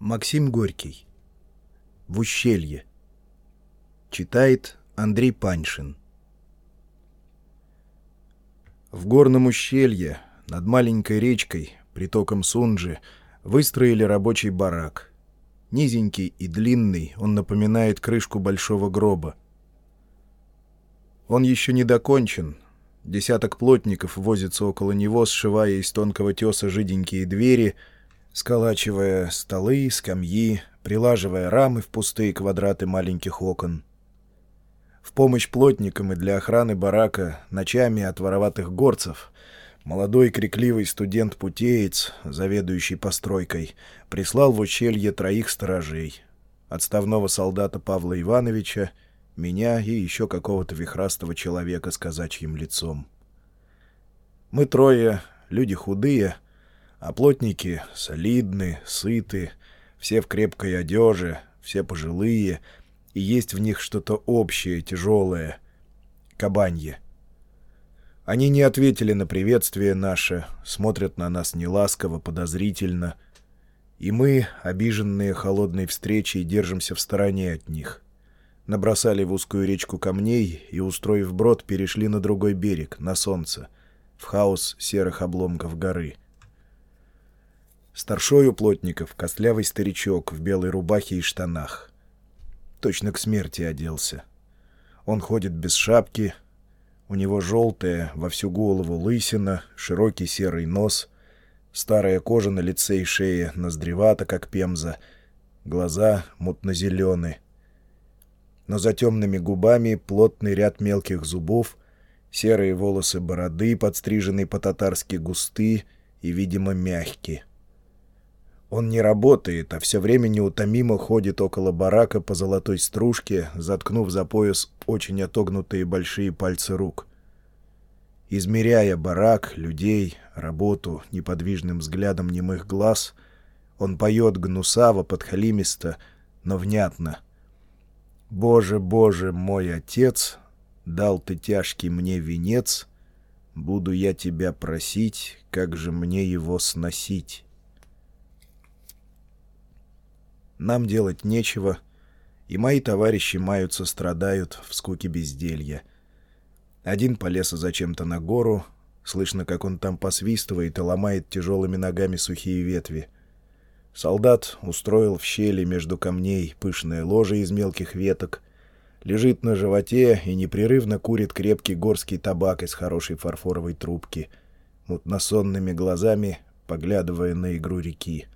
Максим Горький. В ущелье. Читает Андрей Паншин. В горном ущелье, над маленькой речкой, притоком Сунджи, выстроили рабочий барак. Низенький и длинный, он напоминает крышку большого гроба. Он еще не докончен. Десяток плотников возится около него, сшивая из тонкого теса жиденькие двери — сколачивая столы, скамьи, прилаживая рамы в пустые квадраты маленьких окон. В помощь плотникам и для охраны барака ночами от вороватых горцев молодой крикливый студент-путеец, заведующий постройкой, прислал в ущелье троих сторожей. Отставного солдата Павла Ивановича, меня и еще какого-то вихрастого человека с казачьим лицом. Мы трое, люди худые — а плотники солидны, сыты, все в крепкой одежде, все пожилые, и есть в них что-то общее, тяжелое, кабанье. Они не ответили на приветствие наше, смотрят на нас неласково, подозрительно, и мы, обиженные холодной встречей, держимся в стороне от них. Набросали в узкую речку камней и, устроив брод, перешли на другой берег, на солнце, в хаос серых обломков горы — Старшой у плотников костлявый старичок в белой рубахе и штанах. Точно к смерти оделся. Он ходит без шапки, у него желтая во всю голову лысина, широкий серый нос, старая кожа на лице и шее ноздревата, как пемза, глаза мутно-зеленые. Но за темными губами плотный ряд мелких зубов, серые волосы бороды, подстриженные по-татарски густы и, видимо, мягкие. Он не работает, а все время неутомимо ходит около барака по золотой стружке, заткнув за пояс очень отогнутые большие пальцы рук. Измеряя барак, людей, работу неподвижным взглядом немых глаз, он поет гнусаво, подхалимисто, но внятно. «Боже, Боже, мой Отец, дал ты тяжкий мне венец, буду я тебя просить, как же мне его сносить». Нам делать нечего, и мои товарищи маются, страдают в скуке безделья. Один полез зачем-то на гору, слышно, как он там посвистывает и ломает тяжелыми ногами сухие ветви. Солдат устроил в щели между камней пышное ложе из мелких веток, лежит на животе и непрерывно курит крепкий горский табак из хорошей фарфоровой трубки, мутносонными глазами поглядывая на игру реки.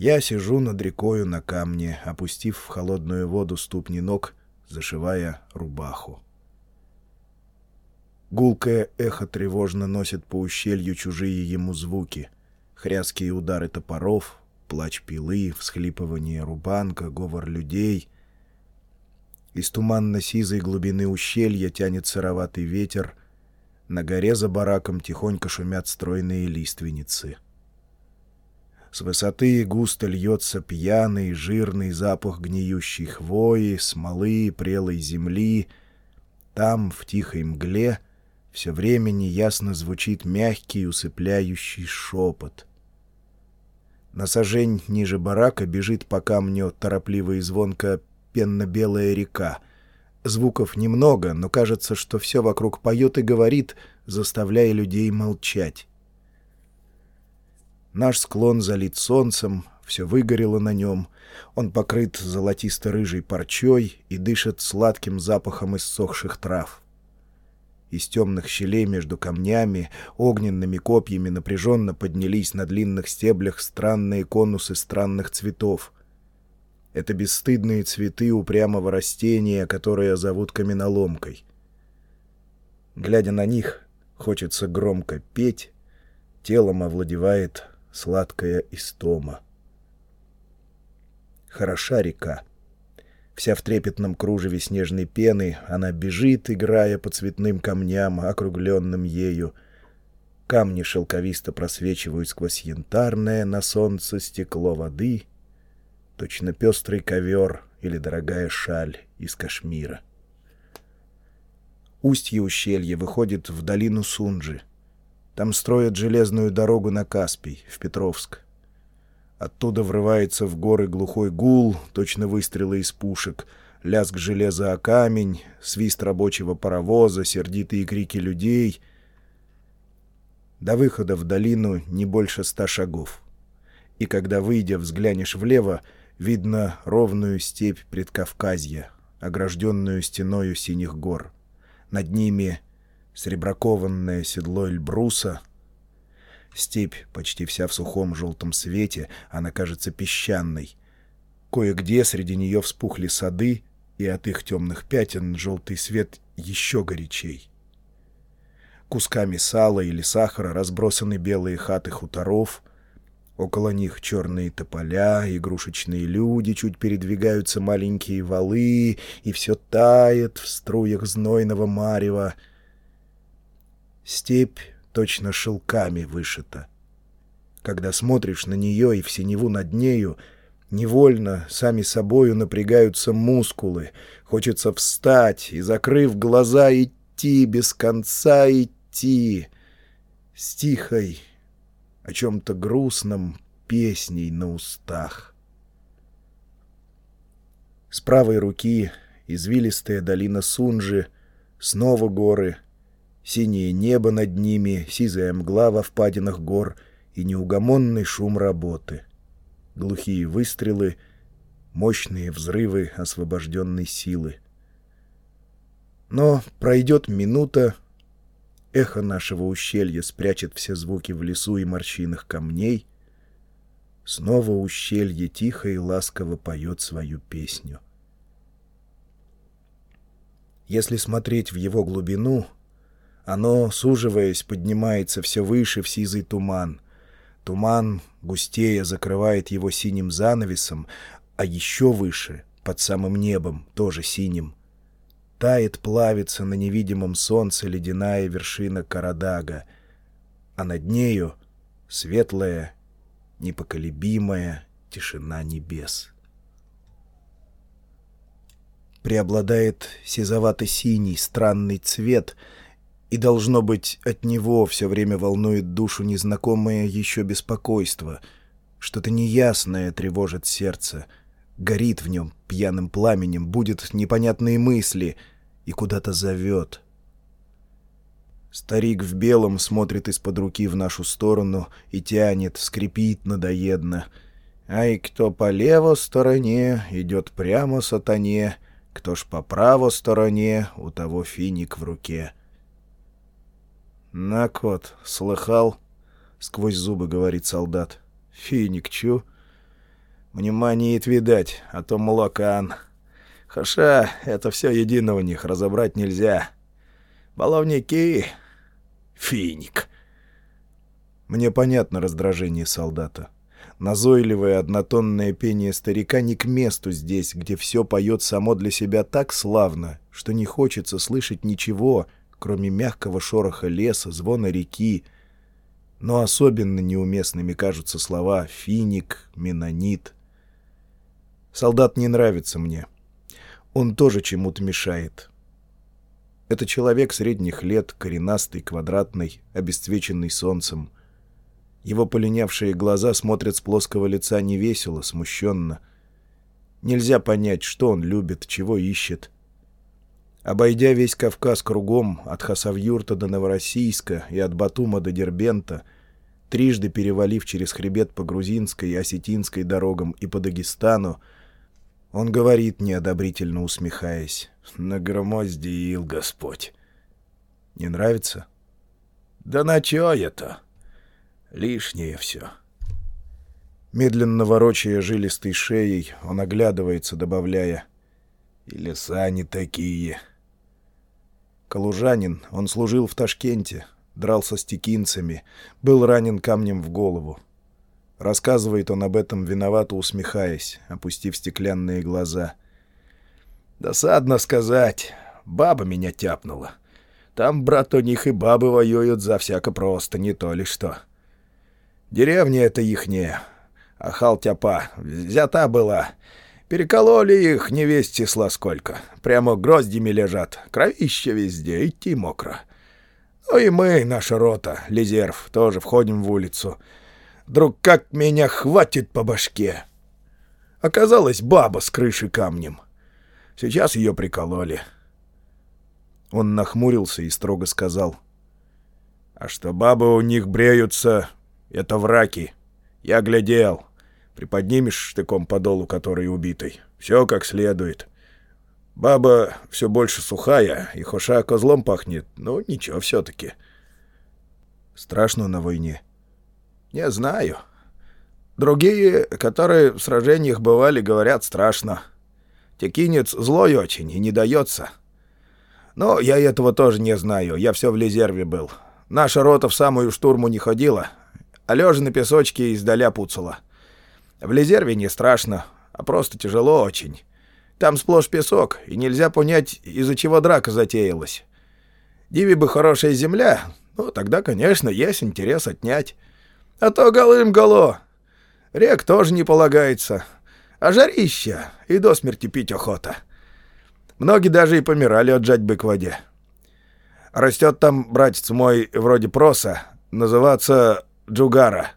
Я сижу над рекою на камне, опустив в холодную воду ступни ног, зашивая рубаху. Гулкое эхо тревожно носит по ущелью чужие ему звуки. Хряские удары топоров, плач пилы, всхлипывание рубанка, говор людей. Из туманно-сизой глубины ущелья тянет сыроватый ветер. На горе за бараком тихонько шумят стройные лиственницы. — с высоты густо льется пьяный, жирный запах гниющей хвои, смолы, прелой земли. Там, в тихой мгле, все время неясно звучит мягкий, усыпляющий шепот. На сажень ниже барака бежит по камню торопливо и звонко пенно-белая река. Звуков немного, но кажется, что все вокруг поет и говорит, заставляя людей молчать. Наш склон залит солнцем, все выгорело на нем. Он покрыт золотисто-рыжей парчой и дышит сладким запахом иссохших трав. Из темных щелей между камнями, огненными копьями напряженно поднялись на длинных стеблях странные конусы странных цветов. Это бесстыдные цветы упрямого растения, которое зовут каменоломкой. Глядя на них, хочется громко петь, телом овладевает сладкая истома. Хороша река. Вся в трепетном кружеве снежной пены, она бежит, играя по цветным камням, округленным ею. Камни шелковисто просвечивают сквозь янтарное на солнце стекло воды, точно пестрый ковер или дорогая шаль из кашмира. Устье ущелья выходит в долину Сунджи — там строят железную дорогу на Каспий, в Петровск. Оттуда врывается в горы глухой гул, точно выстрелы из пушек, лязг железа о камень, свист рабочего паровоза, сердитые крики людей. До выхода в долину не больше ста шагов. И когда, выйдя, взглянешь влево, видно ровную степь предкавказья, огражденную стеною синих гор. Над ними сребракованное седло Эльбруса. Степь почти вся в сухом желтом свете, она кажется песчаной. Кое-где среди нее вспухли сады, и от их темных пятен желтый свет еще горячей. Кусками сала или сахара разбросаны белые хаты хуторов — Около них черные тополя, игрушечные люди, чуть передвигаются маленькие валы, и все тает в струях знойного марева. Степь точно шелками вышита. Когда смотришь на нее и в синеву над нею, невольно сами собою напрягаются мускулы, хочется встать и, закрыв глаза, идти, без конца идти, с тихой, о чем-то грустном, песней на устах. С правой руки извилистая долина Сунжи, снова горы, синее небо над ними, сизая мгла во впадинах гор и неугомонный шум работы. Глухие выстрелы, мощные взрывы освобожденной силы. Но пройдет минута, Эхо нашего ущелья спрячет все звуки в лесу и морщинах камней. Снова ущелье тихо и ласково поет свою песню. Если смотреть в его глубину, оно, суживаясь, поднимается все выше в сизый туман. Туман густее закрывает его синим занавесом, а еще выше, под самым небом, тоже синим, Тает, плавится на невидимом солнце ледяная вершина Карадага, а над нею светлая, непоколебимая тишина небес. Преобладает сизовато-синий странный цвет, и, должно быть, от него все время волнует душу незнакомое еще беспокойство. Что-то неясное тревожит сердце — горит в нем пьяным пламенем, будет непонятные мысли и куда-то зовет. Старик в белом смотрит из-под руки в нашу сторону и тянет, скрипит надоедно. Ай, кто по левой стороне, идет прямо сатане, кто ж по правой стороне, у того финик в руке. «На, кот, слыхал?» — сквозь зубы говорит солдат. «Финик, чу?» Мне маниет видать, а то молокан. Хаша, это все едино у них, разобрать нельзя. Баловники... Финик. Мне понятно раздражение солдата. Назойливое однотонное пение старика не к месту здесь, где все поет само для себя так славно, что не хочется слышать ничего, кроме мягкого шороха леса, звона реки. Но особенно неуместными кажутся слова «финик», «менонит», Солдат не нравится мне. Он тоже чему-то мешает. Это человек средних лет, коренастый, квадратный, обесцвеченный солнцем. Его полинявшие глаза смотрят с плоского лица невесело, смущенно. Нельзя понять, что он любит, чего ищет. Обойдя весь Кавказ кругом, от Хасавюрта до Новороссийска и от Батума до Дербента, трижды перевалив через хребет по грузинской и осетинской дорогам и по Дагестану, он говорит, неодобрительно усмехаясь. «Нагромоздил Господь». «Не нравится?» «Да на чё это? Лишнее все». Медленно ворочая жилистой шеей, он оглядывается, добавляя «И леса не такие». Калужанин, он служил в Ташкенте, дрался с текинцами, был ранен камнем в голову. Рассказывает он об этом, виновато усмехаясь, опустив стеклянные глаза. «Досадно сказать. Баба меня тяпнула. Там, брат, у них и бабы воюют за всяко просто, не то ли что. Деревня это ихняя. Ахал-тяпа. Взята была. Перекололи их не весь числа сколько. Прямо гроздями лежат. Кровище везде, идти мокро. Ну и мы, наша рота, Лизерв, тоже входим в улицу». Вдруг как меня хватит по башке. Оказалась баба с крыши камнем. Сейчас ее прикололи. Он нахмурился и строго сказал. «А что бабы у них бреются, это враки. Я глядел. Приподнимешь штыком подолу, который убитый. Все как следует. Баба все больше сухая, и хоша козлом пахнет, но ничего все-таки». «Страшно на войне?» «Не знаю. Другие, которые в сражениях бывали, говорят страшно. Текинец злой очень и не дается. Но я этого тоже не знаю, я все в резерве был. Наша рота в самую штурму не ходила, а лежа на песочке издаля пуцала. В резерве не страшно, а просто тяжело очень. Там сплошь песок, и нельзя понять, из-за чего драка затеялась. Диви бы хорошая земля, ну, тогда, конечно, есть интерес отнять. А то голым-голо. Рек тоже не полагается. А жарища и до смерти пить охота. Многие даже и помирали от жадьбы к воде. Растет там, братец мой, вроде проса, называться джугара.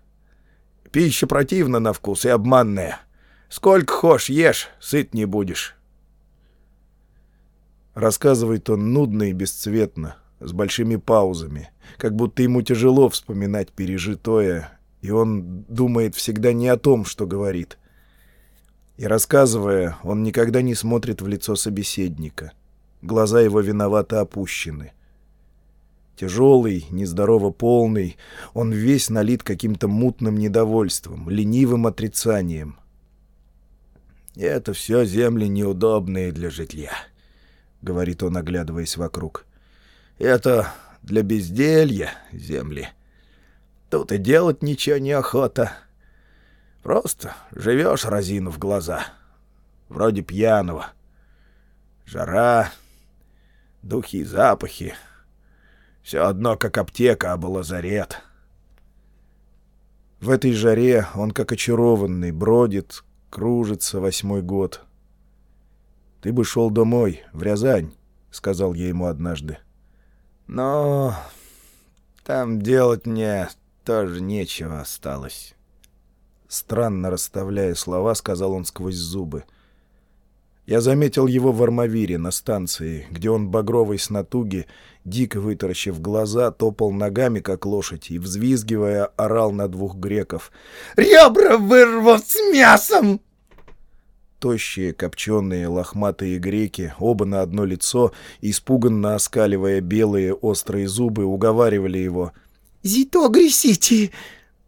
Пища противна на вкус и обманная. Сколько хошь ешь, сыт не будешь. Рассказывает он нудно и бесцветно, с большими паузами, как будто ему тяжело вспоминать пережитое, и он думает всегда не о том, что говорит. И рассказывая, он никогда не смотрит в лицо собеседника. Глаза его виновато опущены. Тяжелый, нездорово полный, он весь налит каким-то мутным недовольством, ленивым отрицанием. «Это все земли неудобные для житья», — говорит он, оглядываясь вокруг. Это для безделья земли. Тут и делать ничего неохота. Просто живешь разину в глаза. Вроде пьяного. Жара, духи и запахи. Все одно, как аптека, а был лазарет. В этой жаре он, как очарованный, бродит, кружится восьмой год. «Ты бы шел домой, в Рязань», — сказал я ему однажды. — но там делать мне тоже нечего осталось. Странно расставляя слова, сказал он сквозь зубы. Я заметил его в Армавире на станции, где он багровый с натуги, дико вытаращив глаза, топал ногами, как лошадь, и, взвизгивая, орал на двух греков. «Ребра вырвут с мясом!» Тощие, копченые, лохматые греки, оба на одно лицо, испуганно оскаливая белые острые зубы, уговаривали его. «Зито гресите!»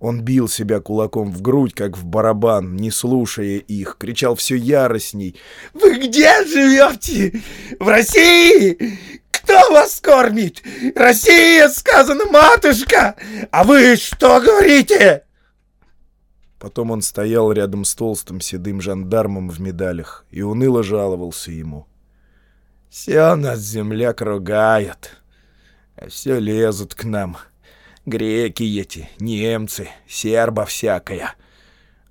Он бил себя кулаком в грудь, как в барабан, не слушая их, кричал все яростней. «Вы где живете? В России? Кто вас кормит? Россия, сказано, матушка! А вы что говорите?» Потом он стоял рядом с толстым седым жандармом в медалях и уныло жаловался ему. «Все нас земляк ругают, а все лезут к нам. Греки эти, немцы, серба всякая.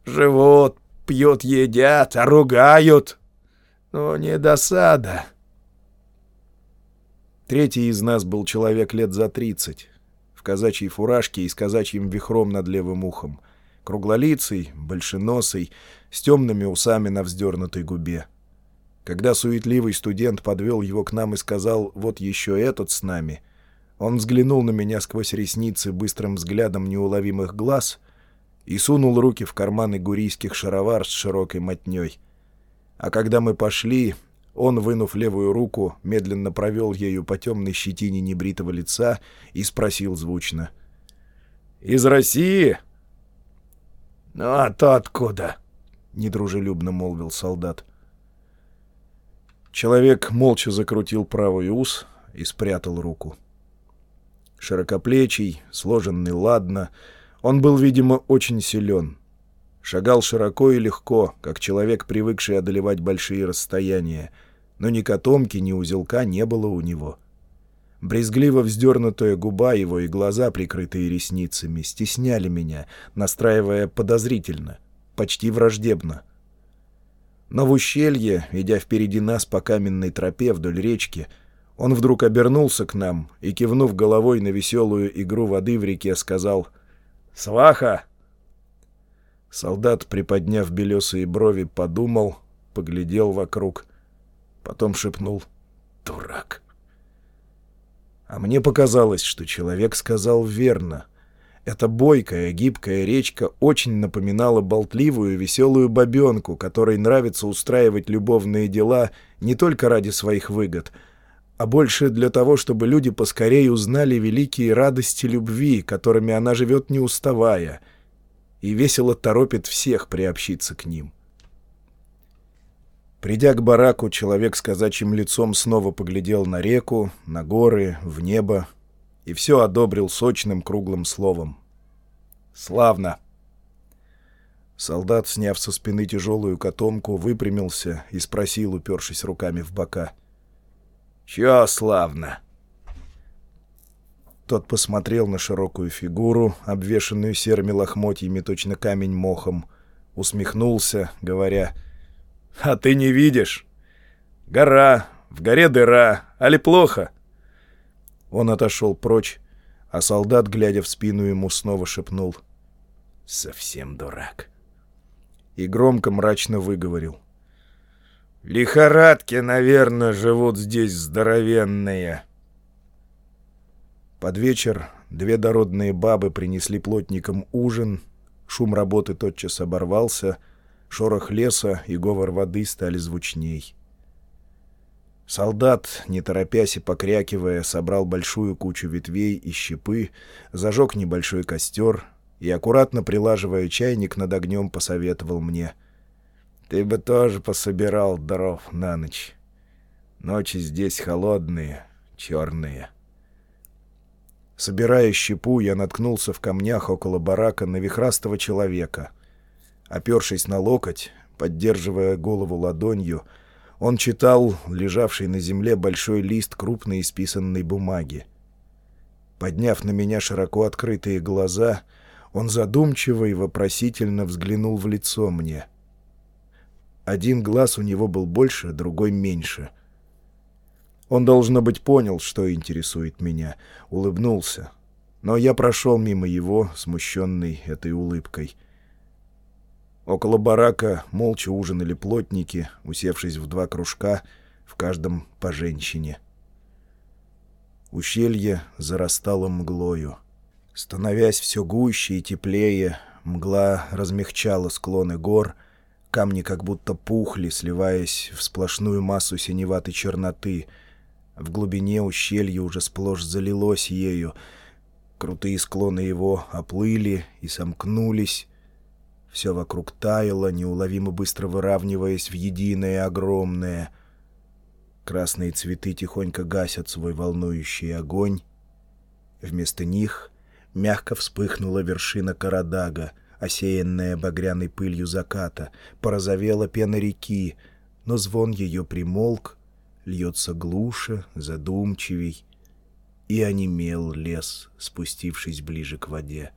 Живут, пьют, едят, а ругают. Ну, не досада». Третий из нас был человек лет за тридцать, в казачьей фуражке и с казачьим вихром над левым ухом — круглолицый, большеносый, с темными усами на вздернутой губе. Когда суетливый студент подвел его к нам и сказал «вот еще этот с нами», он взглянул на меня сквозь ресницы быстрым взглядом неуловимых глаз и сунул руки в карманы гурийских шаровар с широкой мотней. А когда мы пошли, он, вынув левую руку, медленно провел ею по темной щетине небритого лица и спросил звучно. «Из России?» «Ну а то откуда?» — недружелюбно молвил солдат. Человек молча закрутил правый ус и спрятал руку. Широкоплечий, сложенный ладно, он был, видимо, очень силен. Шагал широко и легко, как человек, привыкший одолевать большие расстояния, но ни котомки, ни узелка не было у него. Брезгливо вздернутая губа его и глаза, прикрытые ресницами, стесняли меня, настраивая подозрительно, почти враждебно. Но в ущелье, идя впереди нас по каменной тропе вдоль речки, он вдруг обернулся к нам и, кивнув головой на веселую игру воды в реке, сказал «Сваха! Солдат, приподняв белесые брови, подумал, поглядел вокруг, потом шепнул «Дурак». А мне показалось, что человек сказал верно. Эта бойкая, гибкая речка очень напоминала болтливую, веселую бабенку, которой нравится устраивать любовные дела не только ради своих выгод, а больше для того, чтобы люди поскорее узнали великие радости любви, которыми она живет не уставая — и весело торопит всех приобщиться к ним. Придя к бараку, человек с казачьим лицом снова поглядел на реку, на горы, в небо и все одобрил сочным круглым словом. «Славно!» Солдат, сняв со спины тяжелую котомку, выпрямился и спросил, упершись руками в бока. «Чё славно?» Тот посмотрел на широкую фигуру, обвешанную серыми лохмотьями, точно камень мохом, усмехнулся, говоря, «А ты не видишь? Гора, в горе дыра, али плохо?» Он отошел прочь, а солдат, глядя в спину ему, снова шепнул, «Совсем дурак». И громко мрачно выговорил, «Лихорадки, наверное, живут здесь здоровенные». Под вечер две дородные бабы принесли плотникам ужин, шум работы тотчас оборвался, шорох леса и говор воды стали звучней. Солдат, не торопясь и покрякивая, собрал большую кучу ветвей и щепы, зажег небольшой костер и, аккуратно прилаживая чайник над огнем, посоветовал мне. «Ты бы тоже пособирал дров на ночь. Ночи здесь холодные, черные». Собирая щепу, я наткнулся в камнях около барака на вихрастого человека. Опершись на локоть, поддерживая голову ладонью, он читал лежавший на земле большой лист крупной исписанной бумаги. Подняв на меня широко открытые глаза, он задумчиво и вопросительно взглянул в лицо мне. Один глаз у него был больше, другой меньше — он, должно быть, понял, что интересует меня, улыбнулся. Но я прошел мимо его, смущенный этой улыбкой. Около барака молча ужинали плотники, усевшись в два кружка, в каждом по женщине. Ущелье зарастало мглою. Становясь все гуще и теплее, мгла размягчала склоны гор, камни как будто пухли, сливаясь в сплошную массу синеватой черноты — в глубине ущелья уже сплошь залилось ею. Крутые склоны его оплыли и сомкнулись. Все вокруг таяло, неуловимо быстро выравниваясь в единое огромное. Красные цветы тихонько гасят свой волнующий огонь. Вместо них мягко вспыхнула вершина Карадага, осеянная багряной пылью заката, порозовела пена реки, но звон ее примолк, льется глуше, задумчивей, и онемел лес, спустившись ближе к воде.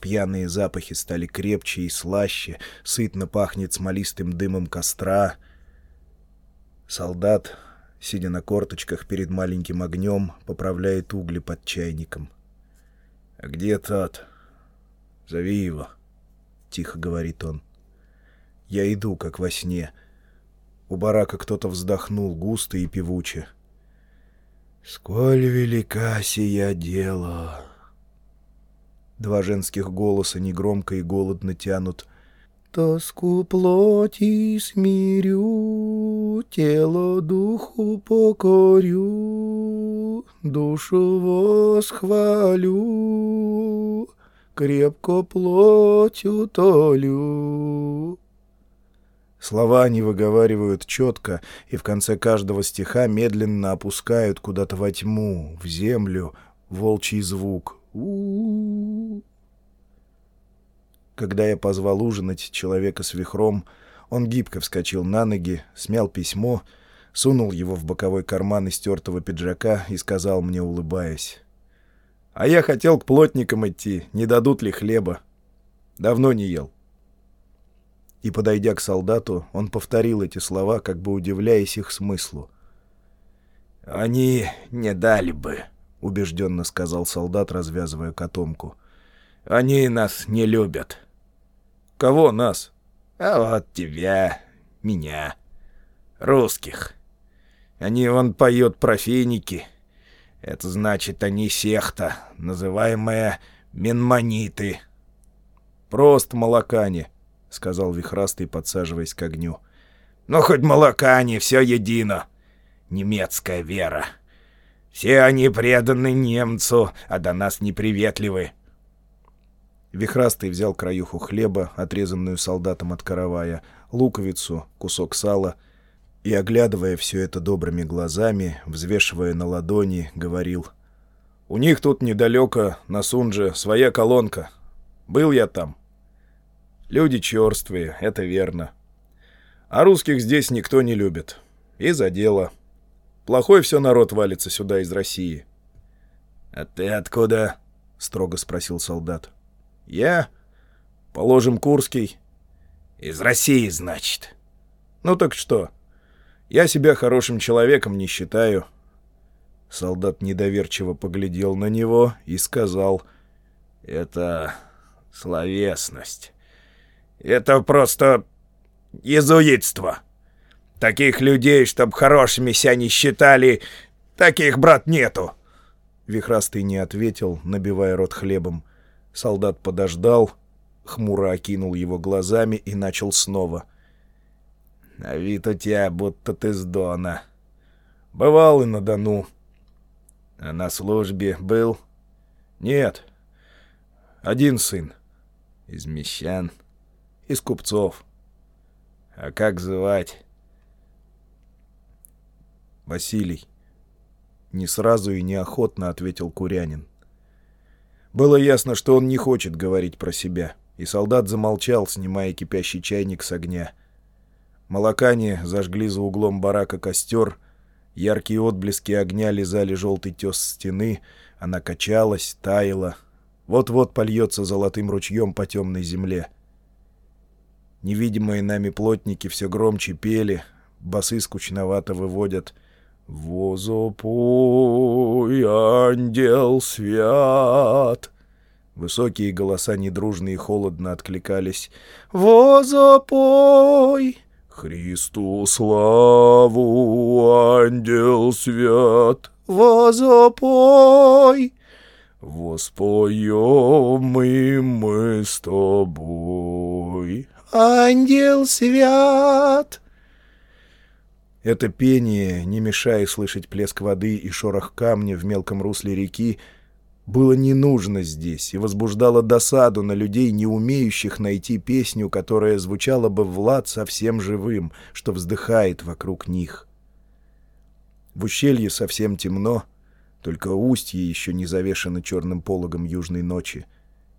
Пьяные запахи стали крепче и слаще, сытно пахнет смолистым дымом костра. Солдат, сидя на корточках перед маленьким огнем, поправляет угли под чайником. — А где тот? Зови его, — тихо говорит он. Я иду, как во сне — у барака кто-то вздохнул густо и певуче. «Сколь велика сия дело!» Два женских голоса негромко и голодно тянут. «Тоску плоти смирю, тело духу покорю, душу восхвалю, крепко плоть утолю». Слова они выговаривают четко и в конце каждого стиха медленно опускают куда-то во тьму, в землю, волчий звук. у, -у, -у. Когда я позвал ужинать человека с вихром, он гибко вскочил на ноги, смял письмо, сунул его в боковой карман истертого пиджака и сказал мне, улыбаясь. «А я хотел к плотникам идти, не дадут ли хлеба. Давно не ел» и, подойдя к солдату, он повторил эти слова, как бы удивляясь их смыслу. «Они не дали бы», — убежденно сказал солдат, развязывая котомку. Они нас не любят. Кого нас? А вот тебя, меня, русских. Они вон поют про финики. Это значит, они секта, называемая Менмониты. Просто молокане, — сказал Вихрастый, подсаживаясь к огню. Ну, хоть молокане, все едино. Немецкая вера. Все они преданы немцу, а до нас неприветливы. Вихрастый взял краюху хлеба, отрезанную солдатом от каравая, луковицу, кусок сала и, оглядывая все это добрыми глазами, взвешивая на ладони, говорил. «У них тут недалеко, на Сунже, своя колонка. Был я там. Люди черствые, это верно. А русских здесь никто не любит. И за дело. Плохой все народ валится сюда из России». «А ты откуда?» — строго спросил солдат. «Я? Положим, Курский». «Из России, значит?» «Ну так что? Я себя хорошим человеком не считаю». Солдат недоверчиво поглядел на него и сказал, «Это словесность. Это просто езуитство. Таких людей, чтоб хорошими себя не считали, таких, брат, нету». Вихрастый не ответил, набивая рот хлебом. Солдат подождал, хмуро окинул его глазами и начал снова. — А вид у тебя, будто ты с Дона. — Бывал и на Дону. — А на службе был? — Нет. Один сын. — Из мещан? — Из купцов. — А как звать? — Василий. Не сразу и неохотно ответил Курянин. — было ясно, что он не хочет говорить про себя, и солдат замолчал, снимая кипящий чайник с огня. Молокане зажгли за углом барака костер, яркие отблески огня лизали желтый тес стены, она качалась, таяла, вот-вот польется золотым ручьем по темной земле. Невидимые нами плотники все громче пели, басы скучновато выводят — «Возопой, ангел свят!» Высокие голоса недружно и холодно откликались. «Возопой!» «Христу славу, ангел свят!» «Возопой!» «Воспоем и мы с тобой!» «Ангел свят!» Это пение, не мешая слышать плеск воды и шорох камня в мелком русле реки, было не нужно здесь и возбуждало досаду на людей, не умеющих найти песню, которая звучала бы Влад совсем живым, что вздыхает вокруг них. В ущелье совсем темно, только устье еще не завешено черным пологом южной ночи,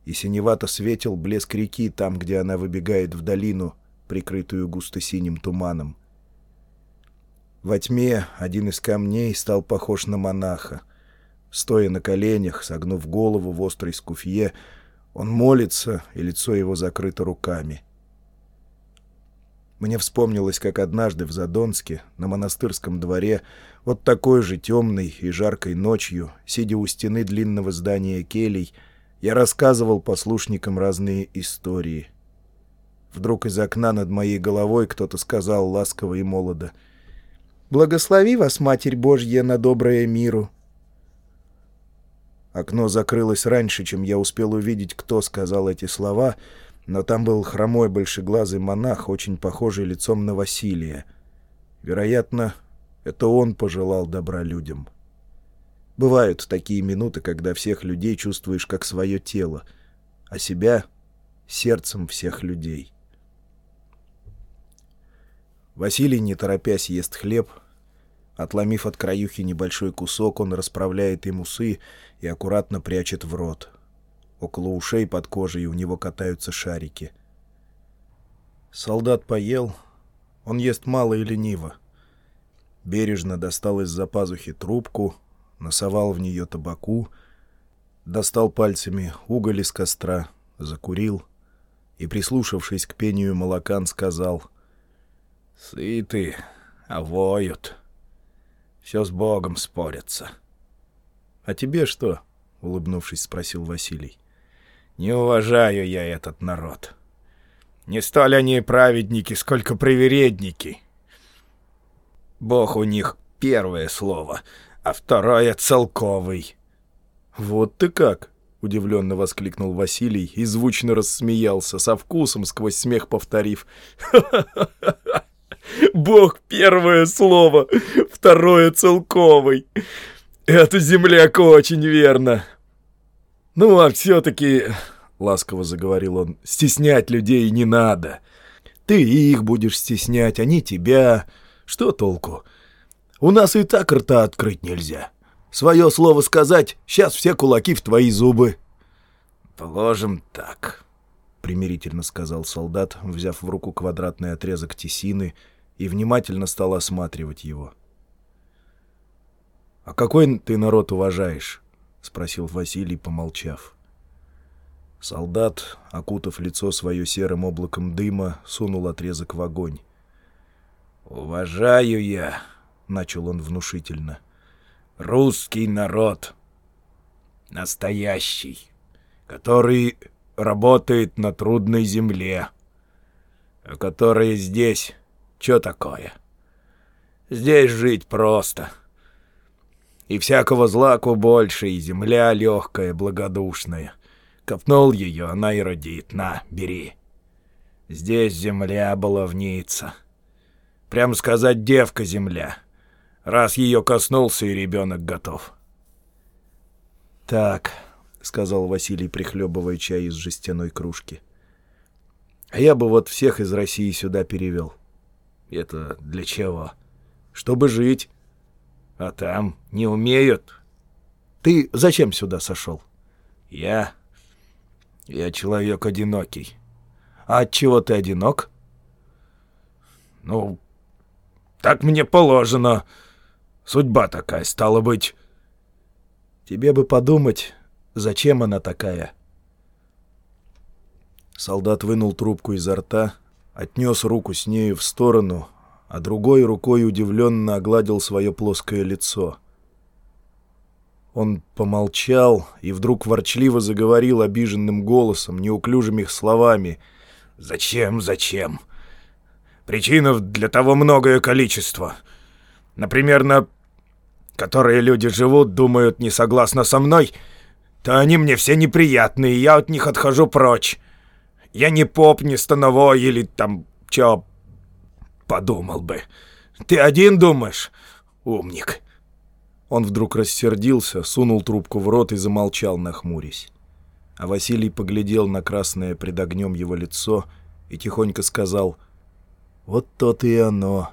и синевато светил блеск реки там, где она выбегает в долину, прикрытую густо-синим туманом. Во тьме один из камней стал похож на монаха. Стоя на коленях, согнув голову в острой скуфье, он молится, и лицо его закрыто руками. Мне вспомнилось, как однажды в Задонске, на монастырском дворе, вот такой же темной и жаркой ночью, сидя у стены длинного здания келей, я рассказывал послушникам разные истории. Вдруг из окна над моей головой кто-то сказал ласково и молодо — Благослови вас, Матерь Божья, на доброе миру». Окно закрылось раньше, чем я успел увидеть, кто сказал эти слова, но там был хромой большеглазый монах, очень похожий лицом на Василия. Вероятно, это он пожелал добра людям. Бывают такие минуты, когда всех людей чувствуешь как свое тело, а себя — сердцем всех людей. Василий, не торопясь, ест хлеб. Отломив от краюхи небольшой кусок, он расправляет им усы и аккуратно прячет в рот. Около ушей под кожей у него катаются шарики. Солдат поел. Он ест мало и лениво. Бережно достал из-за пазухи трубку, носовал в нее табаку, достал пальцами уголь из костра, закурил и, прислушавшись к пению молокан, сказал — Сыты, а воют. Все с Богом спорятся. — А тебе что? — улыбнувшись, спросил Василий. Не уважаю я этот народ. Не столь они праведники, сколько привередники. Бог у них первое слово, а второе — целковый. «Вот ты как!» — удивленно воскликнул Василий и звучно рассмеялся, со вкусом сквозь смех повторив. Бог первое слово, второе целковый. Это земляк очень верно. Ну, а все-таки, — ласково заговорил он, — стеснять людей не надо. Ты их будешь стеснять, они тебя. Что толку? У нас и так рта открыть нельзя. Свое слово сказать, сейчас все кулаки в твои зубы. Положим так, — примирительно сказал солдат, взяв в руку квадратный отрезок тесины и внимательно стал осматривать его. — А какой ты народ уважаешь? — спросил Василий, помолчав. Солдат, окутав лицо свое серым облаком дыма, сунул отрезок в огонь. «Уважаю я», — начал он внушительно, — «русский народ, настоящий, который работает на трудной земле, а который здесь, что такое? Здесь жить просто» и всякого злаку больше, и земля легкая, благодушная. Копнул ее, она и родит. На, бери. Здесь земля баловница. Прям сказать, девка-земля. Раз ее коснулся, и ребенок готов. «Так», — сказал Василий, прихлебывая чай из жестяной кружки. «А я бы вот всех из России сюда перевел». «Это для чего?» «Чтобы жить». А там не умеют. Ты зачем сюда сошел? Я... Я человек одинокий. А от чего ты одинок? Ну, так мне положено. Судьба такая, стала быть. Тебе бы подумать, зачем она такая. Солдат вынул трубку изо рта, отнес руку с нею в сторону, а другой рукой удивленно огладил свое плоское лицо. Он помолчал и вдруг ворчливо заговорил обиженным голосом, неуклюжими словами. «Зачем, зачем? Причинов для того многое количество. Например, на которые люди живут, думают не согласно со мной, то они мне все неприятные, и я от них отхожу прочь. Я не поп, не становой или там чё Подумал бы. Ты один думаешь? Умник. Он вдруг рассердился, сунул трубку в рот и замолчал, нахмурясь. А Василий поглядел на красное пред огнем его лицо и тихонько сказал «Вот то-то и оно.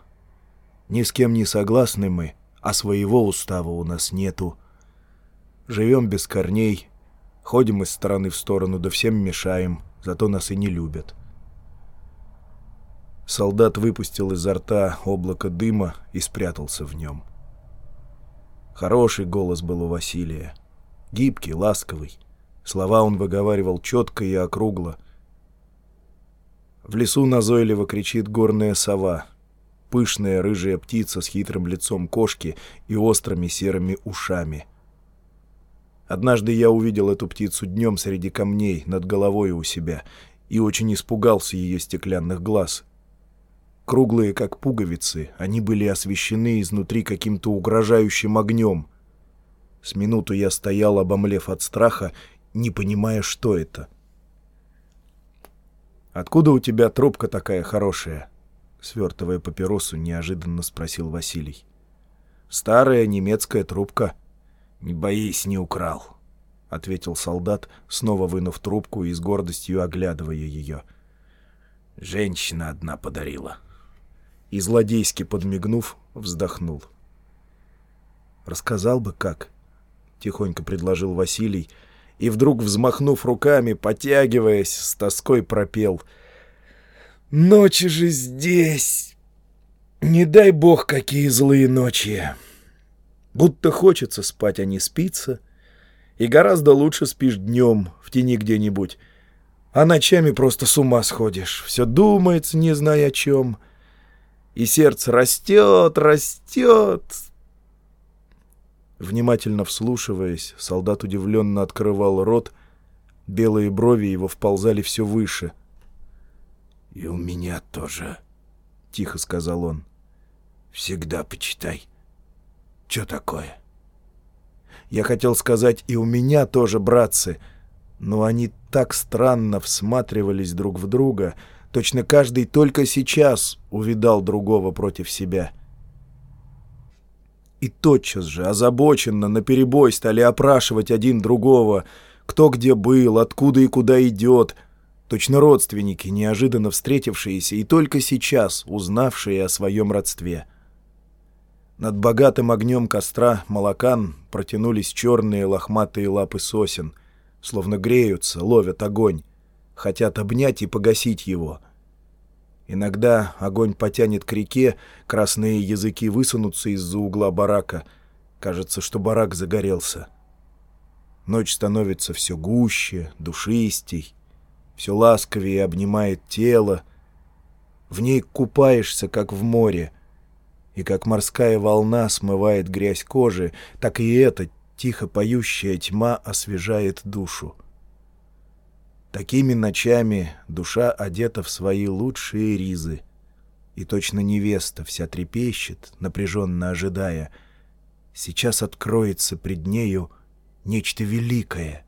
Ни с кем не согласны мы, а своего устава у нас нету. Живем без корней, ходим из стороны в сторону, да всем мешаем, зато нас и не любят». Солдат выпустил изо рта облако дыма и спрятался в нем. Хороший голос был у Василия. Гибкий, ласковый. Слова он выговаривал четко и округло. В лесу назойливо кричит горная сова. Пышная рыжая птица с хитрым лицом кошки и острыми серыми ушами. Однажды я увидел эту птицу днем среди камней над головой у себя и очень испугался ее стеклянных глаз — Круглые, как пуговицы, они были освещены изнутри каким-то угрожающим огнем. С минуту я стоял, обомлев от страха, не понимая, что это. «Откуда у тебя трубка такая хорошая?» Свертывая папиросу, неожиданно спросил Василий. «Старая немецкая трубка». «Не боись, не украл», — ответил солдат, снова вынув трубку и с гордостью оглядывая ее. «Женщина одна подарила» и, злодейски подмигнув, вздохнул. «Рассказал бы, как?» — тихонько предложил Василий, и вдруг, взмахнув руками, потягиваясь, с тоской пропел. «Ночи же здесь! Не дай бог, какие злые ночи! Будто хочется спать, а не спится, и гораздо лучше спишь днем, в тени где-нибудь, а ночами просто с ума сходишь, все думается, не зная о чем» и сердце растет, растет. Внимательно вслушиваясь, солдат удивленно открывал рот, Белые брови его вползали все выше. «И у меня тоже», — тихо сказал он. «Всегда почитай. Че такое?» Я хотел сказать «и у меня тоже, братцы», но они так странно всматривались друг в друга, точно каждый только сейчас увидал другого против себя. И тотчас же, озабоченно, наперебой стали опрашивать один другого, кто где был, откуда и куда идет, точно родственники, неожиданно встретившиеся и только сейчас узнавшие о своем родстве. Над богатым огнем костра молокан протянулись черные лохматые лапы сосен — словно греются, ловят огонь, хотят обнять и погасить его. Иногда огонь потянет к реке, красные языки высунутся из-за угла барака. Кажется, что барак загорелся. Ночь становится все гуще, душистей, все ласковее обнимает тело. В ней купаешься, как в море, и как морская волна смывает грязь кожи, так и это тихо поющая тьма освежает душу. Такими ночами душа одета в свои лучшие ризы, и точно невеста вся трепещет, напряженно ожидая. Сейчас откроется пред нею нечто великое.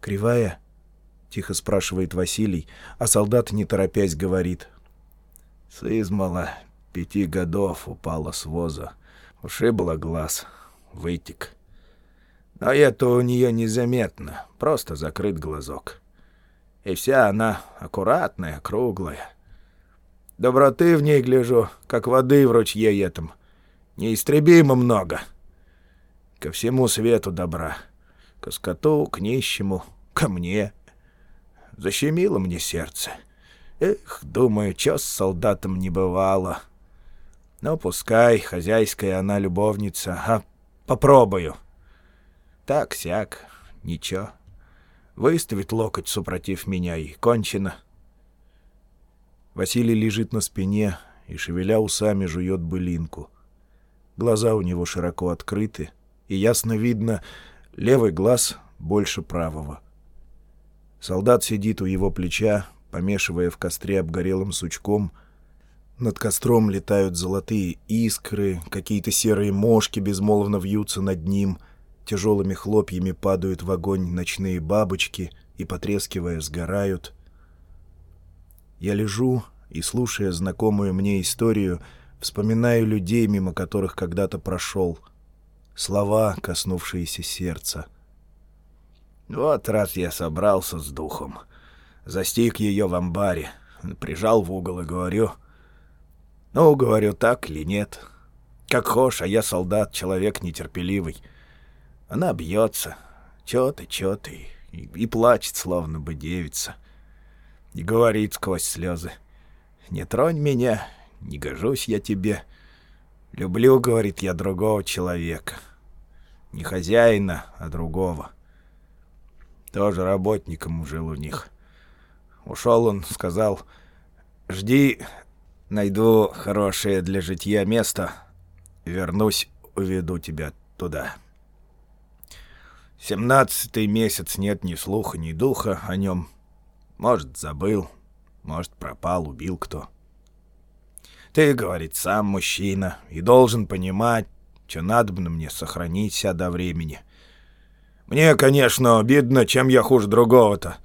«Кривая?» — тихо спрашивает Василий, а солдат, не торопясь, говорит. «С измала пяти годов упала с воза, ушибла глаз» вытек. Но это у нее незаметно, просто закрыт глазок. И вся она аккуратная, круглая. Доброты в ней гляжу, как воды в ручье этом. Неистребимо много. Ко всему свету добра. К скоту, к нищему, ко мне. Защемило мне сердце. Эх, думаю, чё с солдатом не бывало. Ну, пускай, хозяйская она любовница, а Попробую. Так-сяк, ничего. Выставит локоть супротив меня и кончено. Василий лежит на спине и, шевеля усами, жует былинку. Глаза у него широко открыты, и ясно видно, левый глаз больше правого. Солдат сидит у его плеча, помешивая в костре обгорелым сучком — над костром летают золотые искры, какие-то серые мошки безмолвно вьются над ним, тяжелыми хлопьями падают в огонь ночные бабочки и, потрескивая, сгорают. Я лежу и, слушая знакомую мне историю, вспоминаю людей, мимо которых когда-то прошел. Слова, коснувшиеся сердца. Вот раз я собрался с духом. Застиг ее в амбаре, прижал в угол и говорю — ну, говорю, так или нет. Как хошь, а я солдат, человек нетерпеливый. Она бьется. Чё ты, чё ты? И, и плачет, словно бы девица. И говорит сквозь слезы. Не тронь меня, не гожусь я тебе. Люблю, говорит, я другого человека. Не хозяина, а другого. Тоже работником жил у них. Ушел он, сказал, жди Найду хорошее для житья место. Вернусь, уведу тебя туда. Семнадцатый месяц нет ни слуха, ни духа о нем. Может, забыл, может, пропал, убил кто. Ты, говорит, сам мужчина и должен понимать, что надо бы мне сохранить себя до времени. Мне, конечно, обидно, чем я хуже другого-то.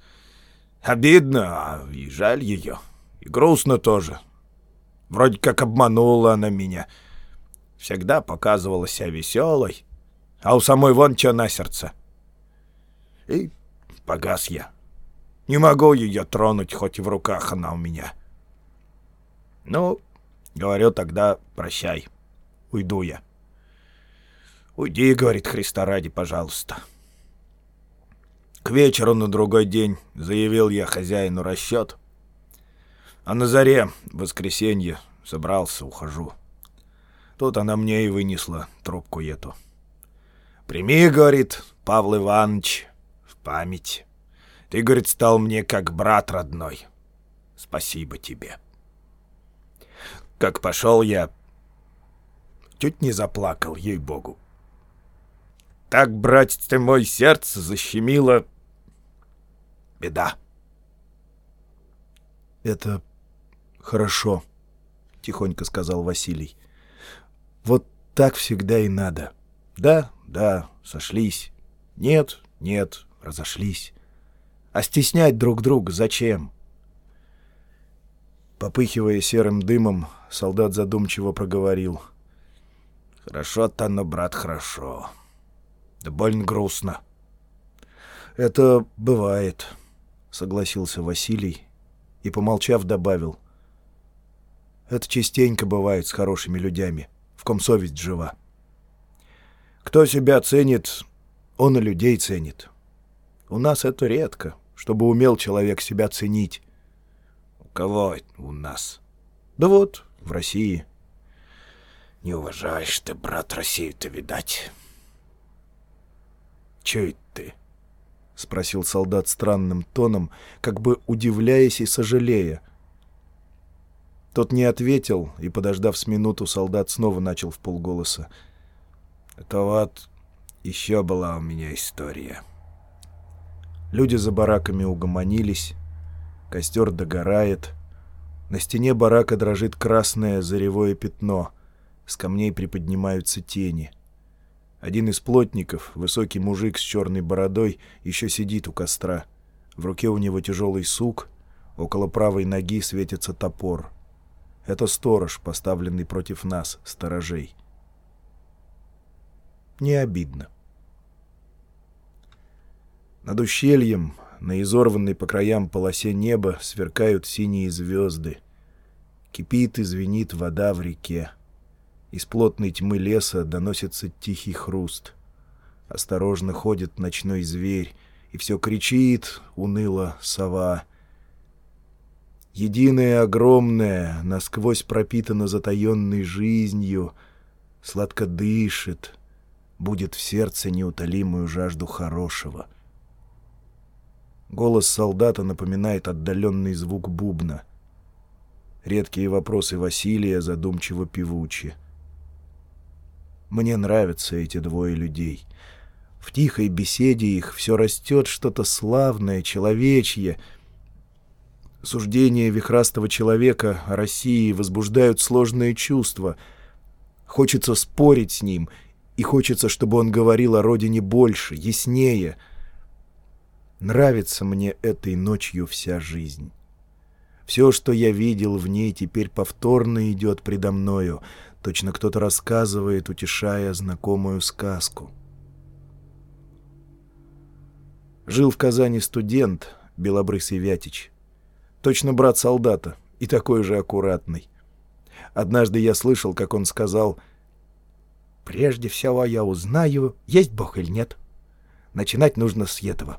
Обидно, а и жаль ее. И грустно тоже. Вроде как обманула она меня. Всегда показывала себя веселой, а у самой вон что на сердце. И погас я. Не могу ее тронуть, хоть и в руках она у меня. Ну, говорю тогда, прощай. Уйду я. Уйди, говорит Христа ради, пожалуйста. К вечеру на другой день заявил я хозяину расчет. А на заре, воскресенье, собрался, ухожу. Тут она мне и вынесла трубку эту. «Прими, — говорит, — Павел Иванович, в память. Ты, — говорит, — стал мне как брат родной. Спасибо тебе». Как пошел я, чуть не заплакал, ей-богу. так, братец ты мой, сердце защемило беда. «Это хорошо», — тихонько сказал Василий. «Вот так всегда и надо. Да, да, сошлись. Нет, нет, разошлись. А стеснять друг друга зачем?» Попыхивая серым дымом, солдат задумчиво проговорил. «Хорошо-то, но, брат, хорошо. Да больно грустно». «Это бывает», — согласился Василий и, помолчав, добавил. «Это частенько бывает с хорошими людьми, в ком совесть жива. Кто себя ценит, он и людей ценит. У нас это редко, чтобы умел человек себя ценить». Кого у нас? Да вот, в России. Не уважаешь ты, брат, Россию-то, видать. Че это ты? — спросил солдат странным тоном, как бы удивляясь и сожалея. Тот не ответил, и, подождав с минуту, солдат снова начал в полголоса. «Это вот еще была у меня история». Люди за бараками угомонились, Костер догорает. На стене барака дрожит красное заревое пятно. С камней приподнимаются тени. Один из плотников, высокий мужик с черной бородой, еще сидит у костра. В руке у него тяжелый сук, около правой ноги светится топор. Это сторож, поставленный против нас, сторожей. Не обидно. Над ущельем, на изорванной по краям полосе неба сверкают синие звезды. Кипит и звенит вода в реке. Из плотной тьмы леса доносится тихий хруст. Осторожно ходит ночной зверь, и все кричит, уныло, сова. Единое огромное, насквозь пропитано затаенной жизнью, сладко дышит, будет в сердце неутолимую жажду хорошего — Голос солдата напоминает отдаленный звук бубна. Редкие вопросы Василия задумчиво певучи. Мне нравятся эти двое людей. В тихой беседе их все растет что-то славное, человечье. Суждения вихрастого человека о России возбуждают сложные чувства. Хочется спорить с ним, и хочется, чтобы он говорил о родине больше, яснее — Нравится мне этой ночью вся жизнь. Все, что я видел в ней, теперь повторно идет предо мною. Точно кто-то рассказывает, утешая знакомую сказку. Жил в Казани студент, белобрысый Вятич. Точно брат солдата, и такой же аккуратный. Однажды я слышал, как он сказал, «Прежде всего я узнаю, есть Бог или нет. Начинать нужно с этого».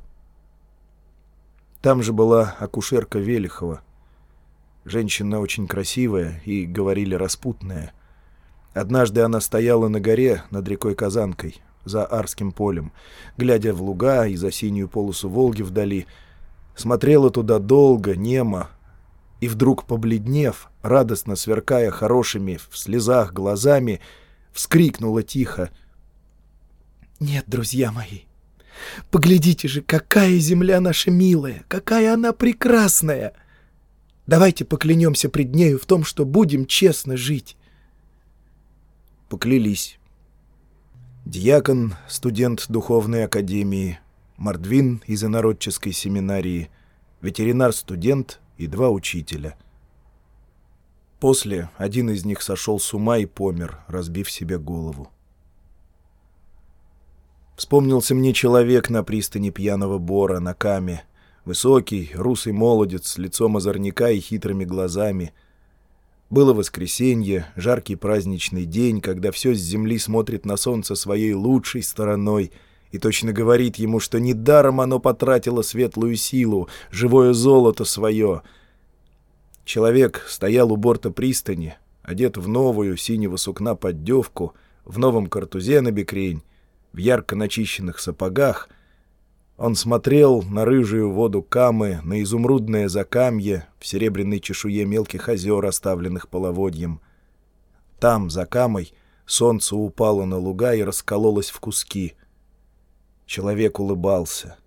Там же была акушерка Велихова. Женщина очень красивая и, говорили, распутная. Однажды она стояла на горе над рекой Казанкой, за Арским полем, глядя в луга и за синюю полосу Волги вдали, смотрела туда долго, немо, и вдруг, побледнев, радостно сверкая хорошими в слезах глазами, вскрикнула тихо. «Нет, друзья мои, Поглядите же, какая земля наша милая, какая она прекрасная! Давайте поклянемся пред нею в том, что будем честно жить. Поклялись. Дьякон, студент духовной академии, Мордвин из инородческой семинарии, ветеринар-студент и два учителя. После один из них сошел с ума и помер, разбив себе голову. Вспомнился мне человек на пристани пьяного бора на каме. Высокий, русый молодец с лицом озорника и хитрыми глазами. Было воскресенье, жаркий праздничный день, когда все с земли смотрит на солнце своей лучшей стороной и точно говорит ему, что недаром оно потратило светлую силу, живое золото свое. Человек стоял у борта пристани, одет в новую синего сукна поддевку, в новом картузе на бекрень, в ярко начищенных сапогах. Он смотрел на рыжую воду Камы, на изумрудное закамье в серебряной чешуе мелких озер, оставленных половодьем. Там, за Камой, солнце упало на луга и раскололось в куски. Человек улыбался.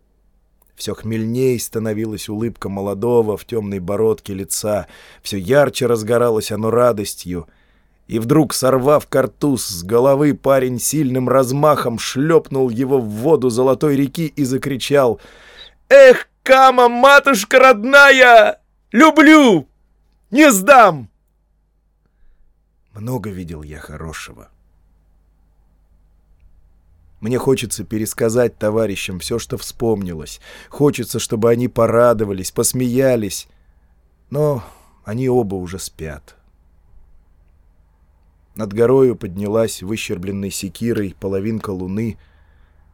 Все хмельней становилась улыбка молодого в темной бородке лица, все ярче разгоралось оно радостью. И вдруг, сорвав картуз с головы, парень сильным размахом шлепнул его в воду золотой реки и закричал «Эх, Кама, матушка родная! Люблю! Не сдам!» Много видел я хорошего. Мне хочется пересказать товарищам все, что вспомнилось. Хочется, чтобы они порадовались, посмеялись. Но они оба уже спят. Над горою поднялась выщербленной секирой половинка луны.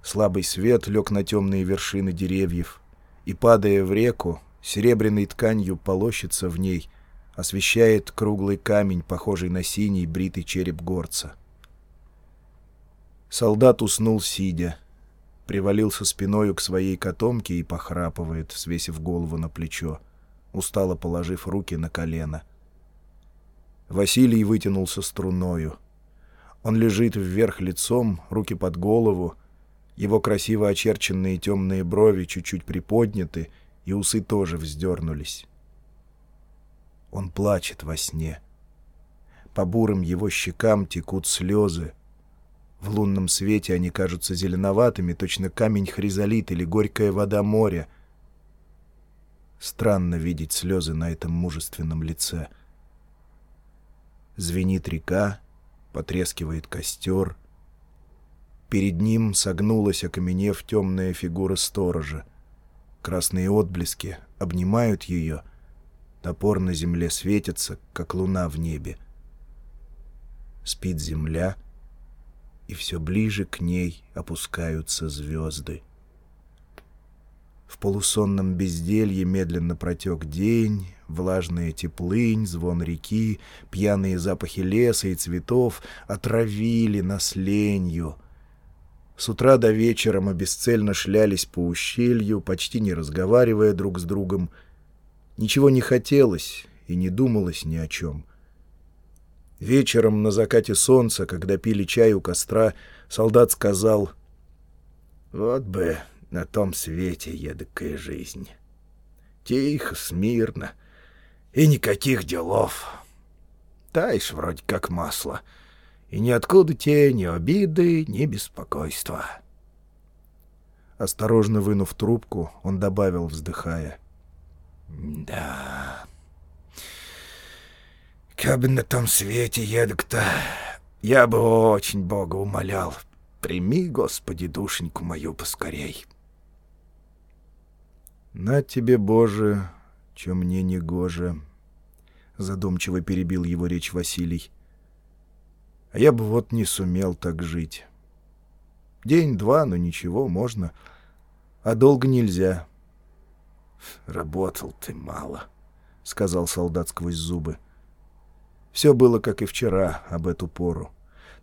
Слабый свет лег на темные вершины деревьев. И, падая в реку, серебряной тканью полощется в ней, освещает круглый камень, похожий на синий бритый череп горца. Солдат уснул сидя, привалился спиною к своей котомке и похрапывает, свесив голову на плечо, устало положив руки на колено. Василий вытянулся струною. Он лежит вверх лицом, руки под голову, его красиво очерченные темные брови чуть-чуть приподняты, и усы тоже вздернулись. Он плачет во сне. По бурым его щекам текут слезы, в лунном свете они кажутся зеленоватыми, точно камень хризолит или горькая вода моря. Странно видеть слезы на этом мужественном лице. Звенит река, потрескивает костер. Перед ним согнулась, окаменев, темная фигура сторожа. Красные отблески обнимают ее. Топор на земле светится, как луна в небе. Спит земля — и все ближе к ней опускаются звезды. В полусонном безделье медленно протек день, влажная теплынь, звон реки, пьяные запахи леса и цветов отравили нас ленью. С утра до вечера мы бесцельно шлялись по ущелью, почти не разговаривая друг с другом. Ничего не хотелось и не думалось ни о чем. Вечером на закате солнца, когда пили чай у костра, солдат сказал, «Вот бы на том свете едкая жизнь. Тихо, смирно, и никаких делов. Таешь вроде как масло, и ниоткуда те ни обиды, ни беспокойства». Осторожно вынув трубку, он добавил, вздыхая, «Да...» Кабы на том свете едок-то, я бы очень Бога умолял. Прими, Господи, душеньку мою поскорей. На тебе, Боже, чем мне не гоже, задумчиво перебил его речь Василий. А я бы вот не сумел так жить. День-два, но ничего, можно, а долго нельзя. Работал ты мало, — сказал солдат сквозь зубы. — все было, как и вчера, об эту пору.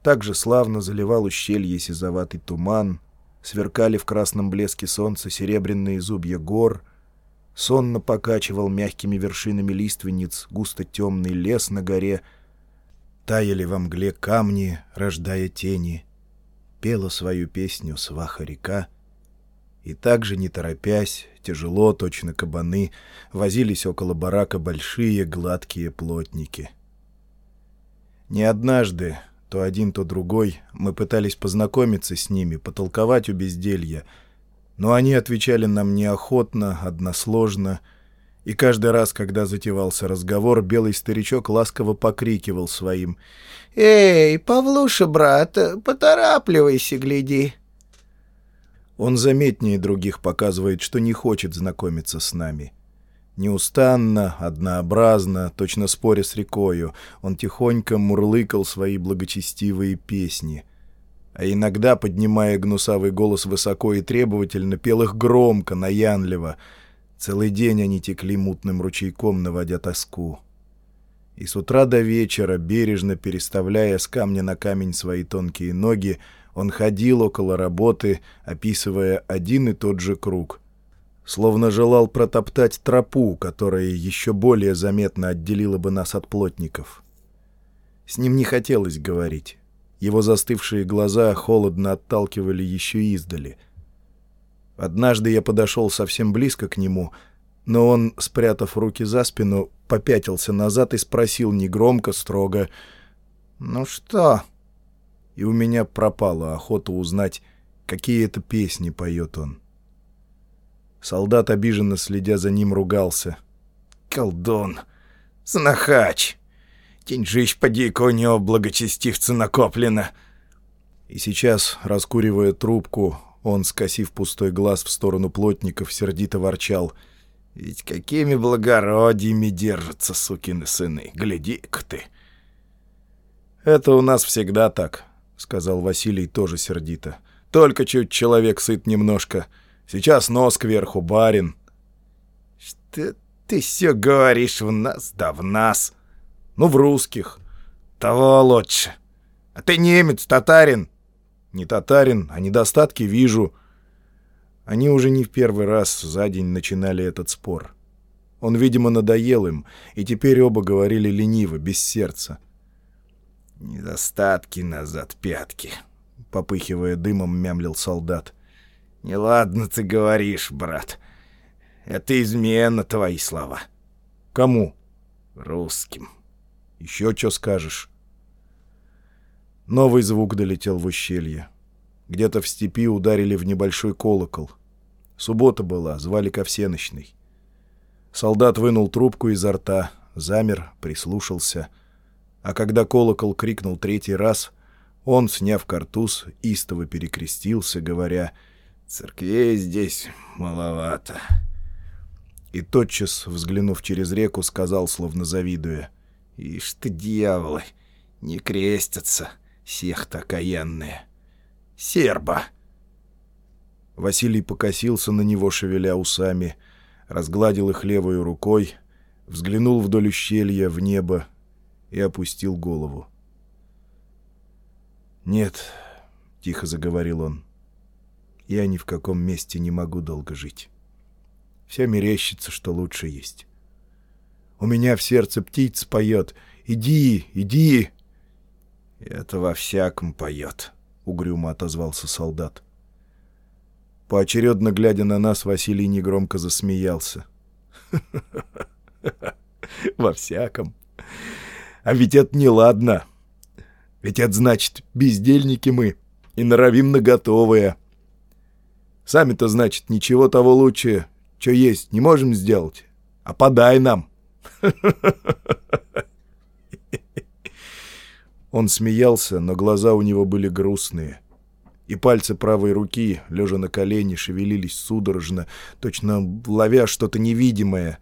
Так же славно заливал ущелье сизоватый туман, сверкали в красном блеске солнца серебряные зубья гор, сонно покачивал мягкими вершинами лиственниц густо темный лес на горе, таяли во мгле камни, рождая тени, пела свою песню сваха-река, и также, не торопясь, тяжело, точно кабаны, возились около барака большие гладкие плотники — не однажды, то один, то другой, мы пытались познакомиться с ними, потолковать у безделья, но они отвечали нам неохотно, односложно, и каждый раз, когда затевался разговор, белый старичок ласково покрикивал своим «Эй, Павлуша, брат, поторапливайся, гляди!» Он заметнее других показывает, что не хочет знакомиться с нами — Неустанно, однообразно, точно споря с рекою, он тихонько мурлыкал свои благочестивые песни. А иногда, поднимая гнусавый голос высоко и требовательно, пел их громко, наянливо. Целый день они текли мутным ручейком, наводя тоску. И с утра до вечера, бережно переставляя с камня на камень свои тонкие ноги, он ходил около работы, описывая один и тот же круг — словно желал протоптать тропу, которая еще более заметно отделила бы нас от плотников. С ним не хотелось говорить. Его застывшие глаза холодно отталкивали еще издали. Однажды я подошел совсем близко к нему, но он, спрятав руки за спину, попятился назад и спросил негромко, строго, «Ну что?» И у меня пропала охота узнать, какие это песни поет он. Солдат, обиженно следя за ним, ругался. «Колдун! Знахач! Деньжищ поди-ка у него благочестивца накоплено!» И сейчас, раскуривая трубку, он, скосив пустой глаз в сторону плотников, сердито ворчал. «Ведь какими благородиями держатся сукины сыны! Гляди-ка ты!» «Это у нас всегда так», — сказал Василий тоже сердито. «Только чуть человек сыт немножко. Сейчас нос кверху, барин». «Что ты все говоришь в нас да в нас?» «Ну, в русских». «Того лучше. А ты немец, татарин». Не татарин, а недостатки вижу. Они уже не в первый раз за день начинали этот спор. Он, видимо, надоел им, и теперь оба говорили лениво, без сердца. «Недостатки назад пятки», — попыхивая дымом, мямлил солдат. «Неладно ты говоришь, брат. Это измена твои слова». «Кому?» «Русским». «Еще что скажешь?» Новый звук долетел в ущелье. Где-то в степи ударили в небольшой колокол. Суббота была, звали ко всеночной. Солдат вынул трубку изо рта, замер, прислушался. А когда колокол крикнул третий раз, он, сняв картуз, истово перекрестился, говоря «Церквей здесь маловато». И тотчас, взглянув через реку, сказал, словно завидуя, «Ишь ты, дьяволы, не крестятся!» Сехта окаянная. Серба!» Василий покосился на него, шевеля усами, разгладил их левой рукой, взглянул вдоль ущелья в небо и опустил голову. «Нет», — тихо заговорил он, — «я ни в каком месте не могу долго жить. Все мерещится, что лучше есть. У меня в сердце птица поет «Иди, иди!» «Это во всяком поет», — угрюмо отозвался солдат. Поочередно глядя на нас, Василий негромко засмеялся. «Во всяком. А ведь это неладно. Ведь это значит, бездельники мы и норовим на готовое. Сами-то, значит, ничего того лучше, что есть, не можем сделать. А подай нам». Он смеялся, но глаза у него были грустные. И пальцы правой руки, лежа на колени, шевелились судорожно, точно ловя что-то невидимое.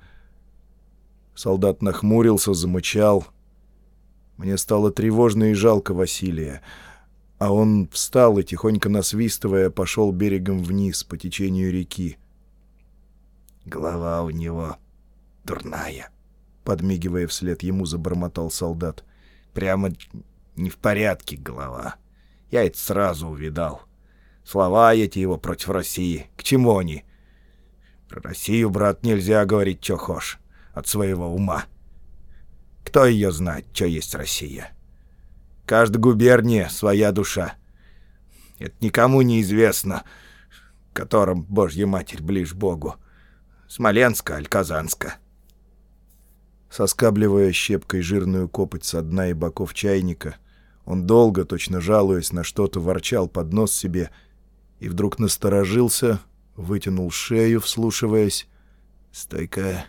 Солдат нахмурился, замычал. Мне стало тревожно и жалко Василия. А он встал и, тихонько насвистывая, пошел берегом вниз по течению реки. «Голова у него дурная», — подмигивая вслед ему, забормотал солдат. «Прямо не в порядке голова. Я это сразу увидал. Слова эти его против России. К чему они? Про Россию, брат, нельзя говорить, что хошь. От своего ума. Кто ее знает, что есть Россия? Каждой губернии своя душа. Это никому не известно, которым Божья Матерь ближе Богу. Смоленска, аль Казанска. Соскабливая щепкой жирную копоть со дна и боков чайника, он долго, точно жалуясь на что-то, ворчал под нос себе и вдруг насторожился, вытянул шею, вслушиваясь. «Стой-ка!»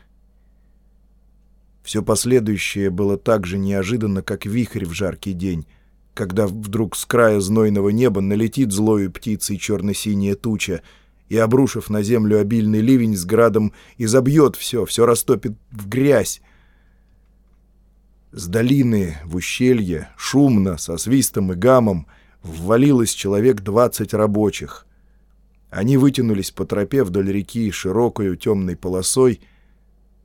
Все последующее было так же неожиданно, как вихрь в жаркий день, когда вдруг с края знойного неба налетит злою птицей черно-синяя туча и, обрушив на землю обильный ливень с градом, изобьет все, все растопит в грязь, с долины в ущелье, шумно, со свистом и гамом, ввалилось человек двадцать рабочих. Они вытянулись по тропе вдоль реки широкою темной полосой,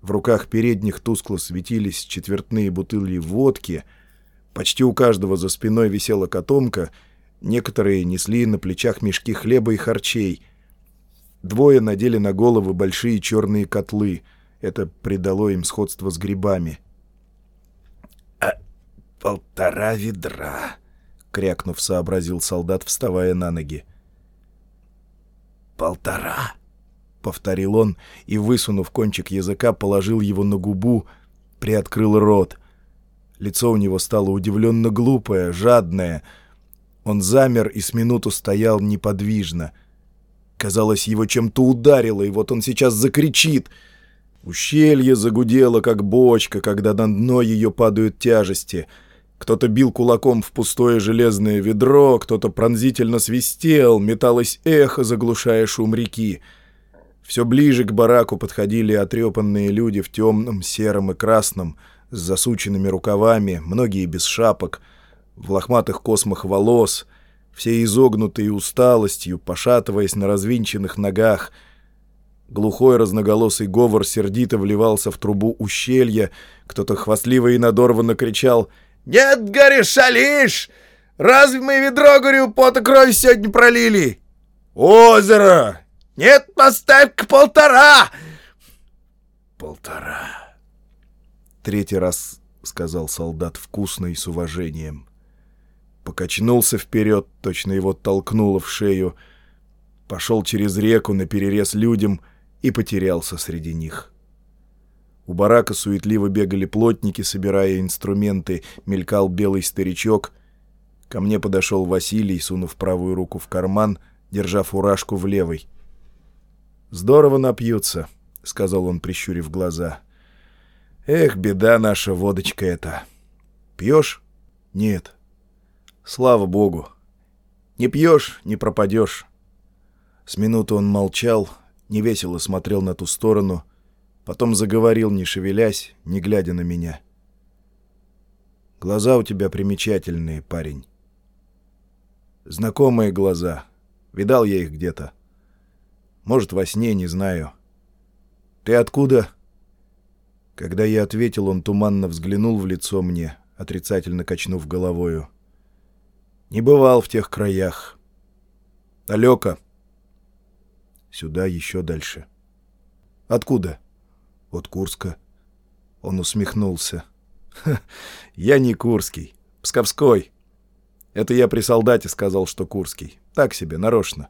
в руках передних тускло светились четвертные бутыли водки, почти у каждого за спиной висела котомка, некоторые несли на плечах мешки хлеба и харчей. Двое надели на головы большие черные котлы, это придало им сходство с грибами — полтора ведра», — крякнув, сообразил солдат, вставая на ноги. полтора», — повторил он и, высунув кончик языка, положил его на губу, приоткрыл рот. Лицо у него стало удивленно глупое, жадное. Он замер и с минуту стоял неподвижно. Казалось, его чем-то ударило, и вот он сейчас закричит. Ущелье загудело, как бочка, когда на дно ее падают тяжести — кто-то бил кулаком в пустое железное ведро, кто-то пронзительно свистел, металось эхо, заглушая шум реки. Все ближе к бараку подходили отрепанные люди в темном, сером и красном, с засученными рукавами, многие без шапок, в лохматых космах волос, все изогнутые усталостью, пошатываясь на развинченных ногах. Глухой разноголосый говор сердито вливался в трубу ущелья, кто-то хвастливо и надорванно кричал — «Нет, говоришь, шалишь! Разве мы ведро, говорю, пота крови сегодня пролили?» «Озеро! Нет, поставь к полтора!» «Полтора!» Третий раз сказал солдат вкусно и с уважением. Покачнулся вперед, точно его толкнуло в шею, пошел через реку на перерез людям и потерялся среди них. У барака суетливо бегали плотники, собирая инструменты, мелькал белый старичок. Ко мне подошел Василий, сунув правую руку в карман, держа фуражку в левой. «Здорово напьются», — сказал он, прищурив глаза. «Эх, беда наша, водочка эта. Пьешь? Нет. Слава богу. Не пьешь — не пропадешь». С минуты он молчал, невесело смотрел на ту сторону — Потом заговорил, не шевелясь, не глядя на меня. «Глаза у тебя примечательные, парень. Знакомые глаза. Видал я их где-то. Может, во сне, не знаю. Ты откуда?» Когда я ответил, он туманно взглянул в лицо мне, отрицательно качнув головою. «Не бывал в тех краях. Далеко. Сюда еще дальше. Откуда?» от Курска. Он усмехнулся. «Я не Курский, Псковской. Это я при солдате сказал, что Курский. Так себе, нарочно.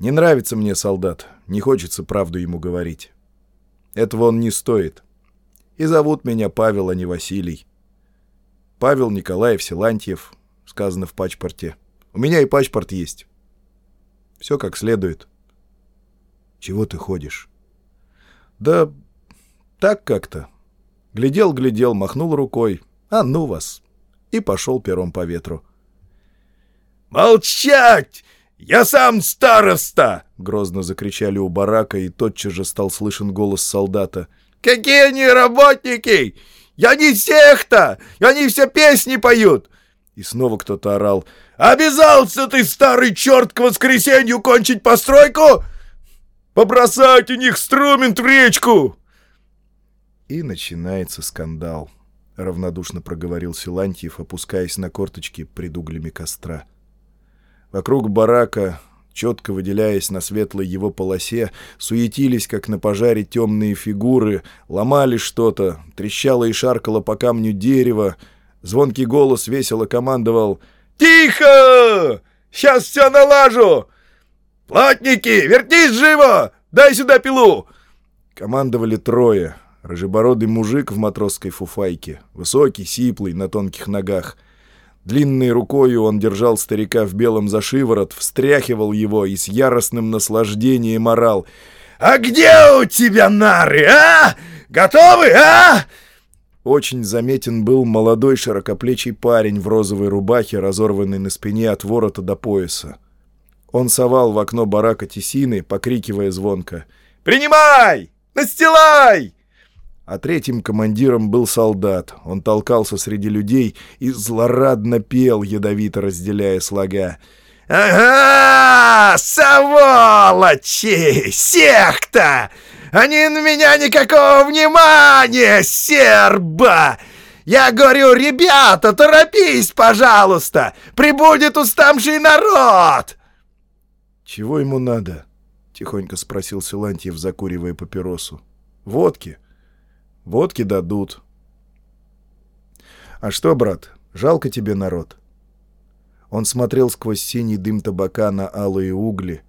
Не нравится мне солдат, не хочется правду ему говорить. Этого он не стоит. И зовут меня Павел, а не Василий. Павел Николаев Силантьев, сказано в пачпорте. У меня и пачпорт есть. Все как следует. Чего ты ходишь? Да так как-то. Глядел-глядел, махнул рукой. А ну вас! И пошел пером по ветру. «Молчать! Я сам староста!» — грозно закричали у барака, и тотчас же стал слышен голос солдата. «Какие они работники! Я не всех-то! Они все песни поют!» И снова кто-то орал. «Обязался ты, старый черт, к воскресенью кончить постройку? Побросать у них струмент в речку!» И начинается скандал, — равнодушно проговорил Силантьев, опускаясь на корточки пред углями костра. Вокруг барака, четко выделяясь на светлой его полосе, суетились, как на пожаре, темные фигуры, ломали что-то, трещало и шаркало по камню дерево, звонкий голос весело командовал «Тихо! Сейчас все налажу!» «Плотники, вертись живо! Дай сюда пилу!» Командовали трое. Рыжебородый мужик в матросской фуфайке, высокий, сиплый, на тонких ногах. Длинной рукою он держал старика в белом за шиворот, встряхивал его и с яростным наслаждением орал. «А где у тебя нары, а? Готовы, а?» Очень заметен был молодой широкоплечий парень в розовой рубахе, разорванной на спине от ворота до пояса. Он совал в окно барака тесины, покрикивая звонко. «Принимай! Настилай!» А третьим командиром был солдат. Он толкался среди людей и злорадно пел, ядовито разделяя слога. «Ага! Сволочи! Секта! Они на меня никакого внимания, серба! Я говорю, ребята, торопись, пожалуйста! Прибудет уставший народ!» «Чего ему надо?» — тихонько спросил Силантьев, закуривая папиросу. «Водки. Водки дадут». «А что, брат, жалко тебе народ?» Он смотрел сквозь синий дым табака на алые угли,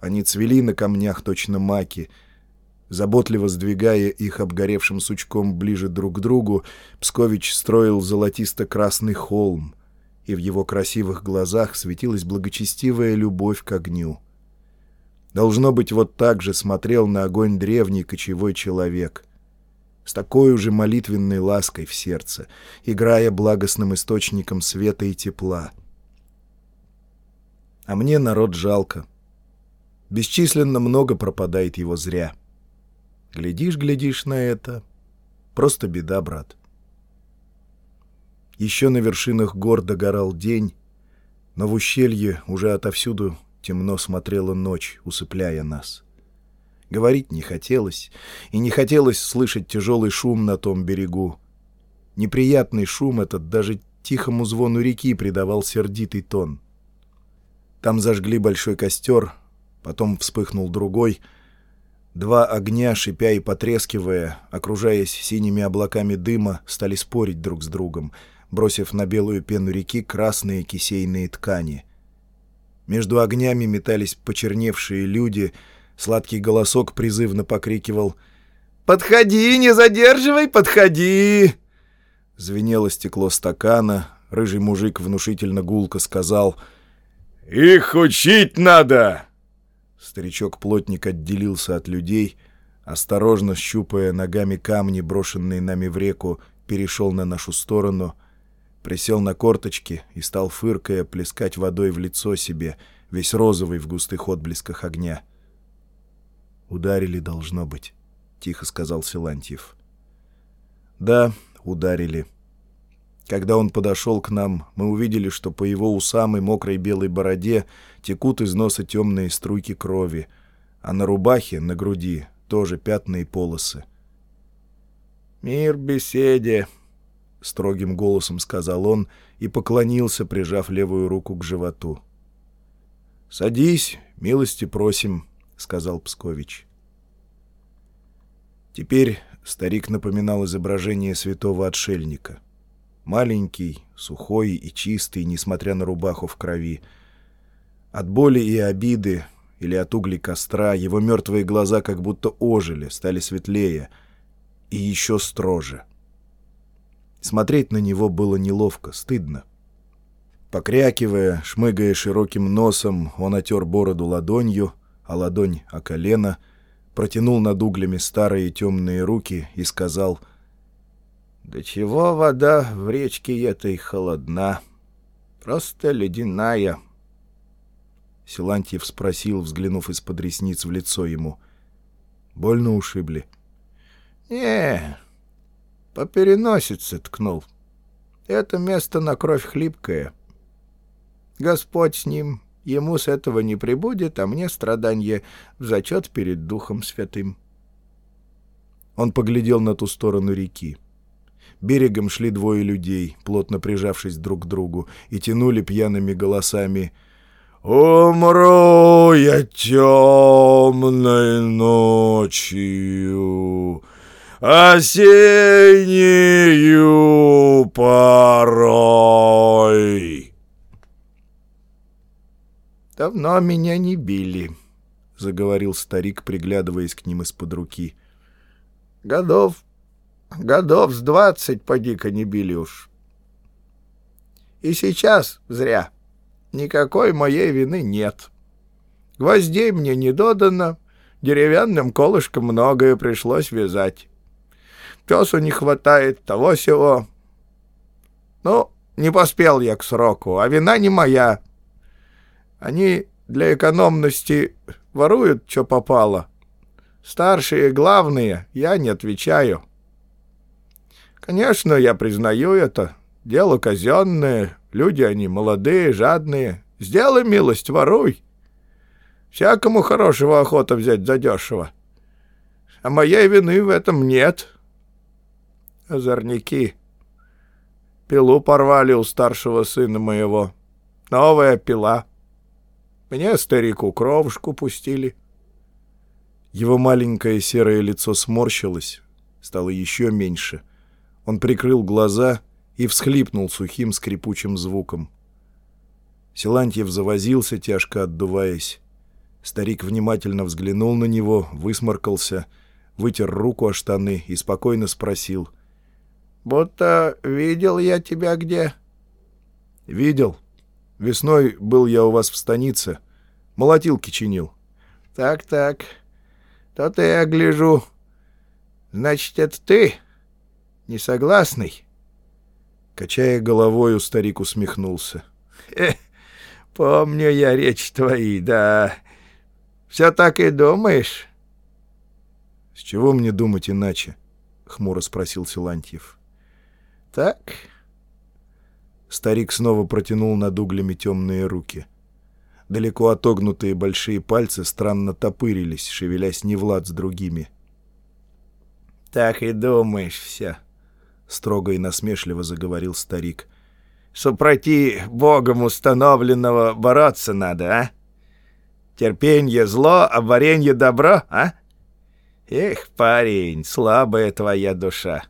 Они цвели на камнях точно маки. Заботливо сдвигая их обгоревшим сучком ближе друг к другу, Пскович строил золотисто-красный холм, и в его красивых глазах светилась благочестивая любовь к огню. Должно быть, вот так же смотрел на огонь древний кочевой человек. С такой же молитвенной лаской в сердце, играя благостным источником света и тепла. А мне народ жалко. Бесчисленно много пропадает его зря. Глядишь, глядишь на это. Просто беда, брат. Еще на вершинах гор догорал день, но в ущелье уже отовсюду темно смотрела ночь, усыпляя нас. Говорить не хотелось, и не хотелось слышать тяжелый шум на том берегу. Неприятный шум этот даже тихому звону реки придавал сердитый тон. Там зажгли большой костер, Потом вспыхнул другой. Два огня, шипя и потрескивая, окружаясь синими облаками дыма, стали спорить друг с другом, бросив на белую пену реки красные кисейные ткани. Между огнями метались почерневшие люди, сладкий голосок призывно покрикивал «Подходи, не задерживай, подходи!» Звенело стекло стакана, рыжий мужик внушительно гулко сказал «Их учить надо!» Старичок-плотник отделился от людей, осторожно щупая ногами камни, брошенные нами в реку, перешел на нашу сторону, присел на корточки и стал, фыркая, плескать водой в лицо себе, весь розовый в густых отблесках огня. «Ударили, должно быть», — тихо сказал Силантьев. «Да, ударили». Когда он подошел к нам, мы увидели, что по его усам и мокрой белой бороде текут из носа темные струйки крови, а на рубахе, на груди, тоже пятна и полосы. «Мир беседе», — строгим голосом сказал он и поклонился, прижав левую руку к животу. «Садись, милости просим», — сказал Пскович. Теперь старик напоминал изображение святого отшельника — Маленький, сухой и чистый, несмотря на рубаху в крови. От боли и обиды или от углей костра его мертвые глаза как будто ожили, стали светлее и еще строже. Смотреть на него было неловко, стыдно. Покрякивая, шмыгая широким носом, он отер бороду ладонью, а ладонь о колено, протянул над углями старые темные руки и сказал — да чего вода в речке этой холодна? Просто ледяная. Силантьев спросил, взглянув из-под ресниц в лицо ему. Больно ушибли? Не, по переносице ткнул. Это место на кровь хлипкое. Господь с ним, ему с этого не прибудет, а мне страдание в зачет перед Духом Святым. Он поглядел на ту сторону реки. Берегом шли двое людей, плотно прижавшись друг к другу, и тянули пьяными голосами «Умру я темной ночью, осеннюю порой». «Давно меня не били», — заговорил старик, приглядываясь к ним из-под руки. «Годов Годов с двадцать поди-ка не били уж. И сейчас зря. Никакой моей вины нет. Гвоздей мне не додано, деревянным колышком многое пришлось вязать. Песу не хватает, того-сего. Ну, не поспел я к сроку, а вина не моя. Они для экономности воруют, что попало. Старшие главные, я не отвечаю. Конечно, я признаю это. Дело казенное, люди они молодые, жадные. Сделай милость, воруй. Всякому хорошего охота взять задешево. А моей вины в этом нет. Озорники. Пилу порвали у старшего сына моего. Новая пила. Мне старику кровушку пустили. Его маленькое серое лицо сморщилось, стало еще меньше — он прикрыл глаза и всхлипнул сухим скрипучим звуком. Силантьев завозился, тяжко отдуваясь. Старик внимательно взглянул на него, высморкался, вытер руку о штаны и спокойно спросил. «Будто видел я тебя где?» «Видел. Весной был я у вас в станице. Молотилки чинил». «Так-так. То-то я гляжу. Значит, это ты? Не согласный?» Качая головою, старик усмехнулся. «Э, помню я речь твои, да. Все так и думаешь?» «С чего мне думать иначе?» — хмуро спросил Силантьев. «Так...» Старик снова протянул над углями темные руки. Далеко отогнутые большие пальцы странно топырились, шевелясь не влад с другими. «Так и думаешь все», — строго и насмешливо заговорил старик. «Супроти Богом установленного бороться надо, а? Терпенье зло, а варенье добро, а? Эх, парень, слабая твоя душа.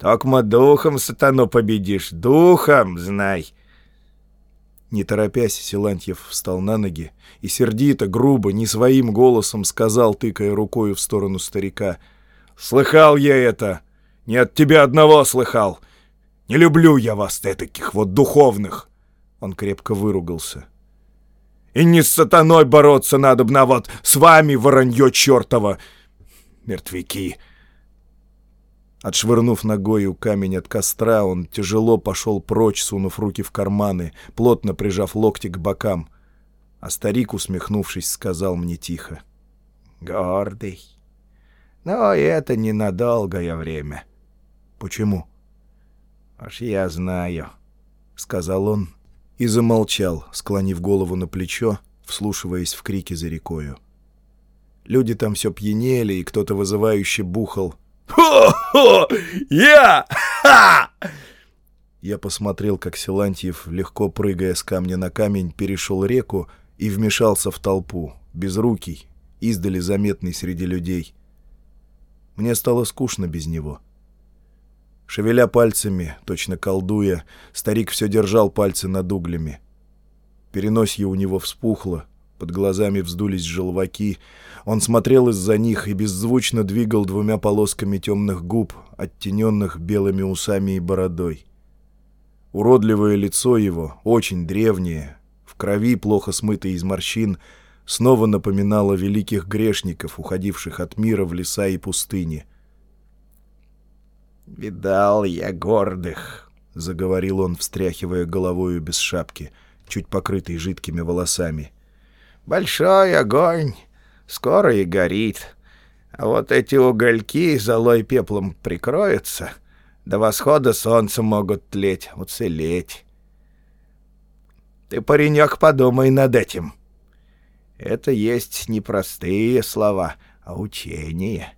Токмо духом сатану победишь, духом, знай». Не торопясь, Силантьев встал на ноги и сердито, грубо, не своим голосом сказал, тыкая рукою в сторону старика. «Слыхал я это! Не от тебя одного слыхал! Не люблю я вас, таких вот духовных!» Он крепко выругался. «И не с сатаной бороться надо, а вот с вами, воронье чертово! Мертвяки!» Отшвырнув ногою камень от костра, он тяжело пошел прочь, сунув руки в карманы, плотно прижав локти к бокам. А старик, усмехнувшись, сказал мне тихо. «Гордый. Но это ненадолгое время». «Почему?» «Уж я знаю», — сказал он и замолчал, склонив голову на плечо, вслушиваясь в крики за рекою. Люди там все пьянели, и кто-то вызывающе бухал — «Хо-хо! Я! Ха!» Я посмотрел, как Силантьев, легко прыгая с камня на камень, перешел реку и вмешался в толпу, безрукий, издали заметный среди людей. Мне стало скучно без него. Шевеля пальцами, точно колдуя, старик все держал пальцы над углями. Переносье у него вспухло, под глазами вздулись желваки. Он смотрел из-за них и беззвучно двигал двумя полосками темных губ, оттененных белыми усами и бородой. Уродливое лицо его, очень древнее, в крови плохо смытое из морщин, снова напоминало великих грешников, уходивших от мира в леса и пустыни. «Видал я гордых», — заговорил он, встряхивая головою без шапки, чуть покрытой жидкими волосами. Большой огонь, скоро и горит. А вот эти угольки золой пеплом прикроются, до восхода солнца могут тлеть, уцелеть. Ты, паренек, подумай над этим. Это есть не простые слова, а учение.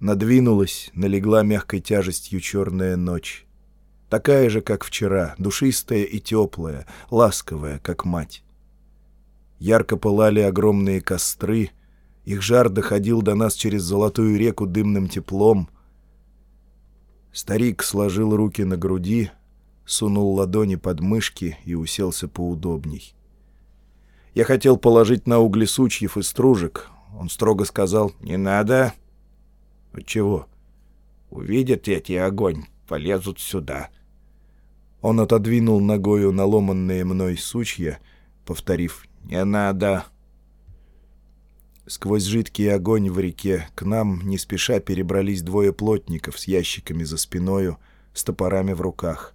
Надвинулась, налегла мягкой тяжестью черная ночь. Такая же, как вчера, душистая и теплая, ласковая, как мать. Ярко пылали огромные костры, их жар доходил до нас через золотую реку дымным теплом. Старик сложил руки на груди, сунул ладони под мышки и уселся поудобней. Я хотел положить на угли сучьев и стружек. Он строго сказал «Не надо». «Чего?» «Увидят эти огонь, полезут сюда». Он отодвинул ногою наломанные мной сучья, повторив «Не надо!» Сквозь жидкий огонь в реке к нам не спеша перебрались двое плотников с ящиками за спиною, с топорами в руках.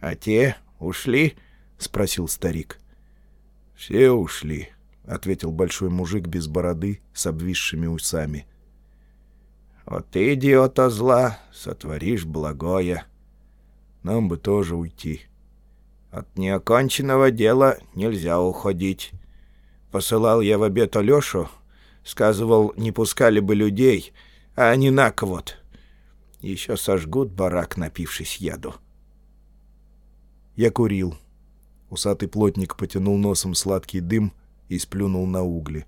«А те ушли?» — спросил старик. «Все ушли», — ответил большой мужик без бороды с обвисшими усами. «Вот ты, идиота зла, сотворишь благое. Нам бы тоже уйти». От неоконченного дела нельзя уходить. Посылал я в обед Алешу, сказывал, не пускали бы людей, а они на вот. Еще сожгут барак, напившись яду. Я курил. Усатый плотник потянул носом сладкий дым и сплюнул на угли.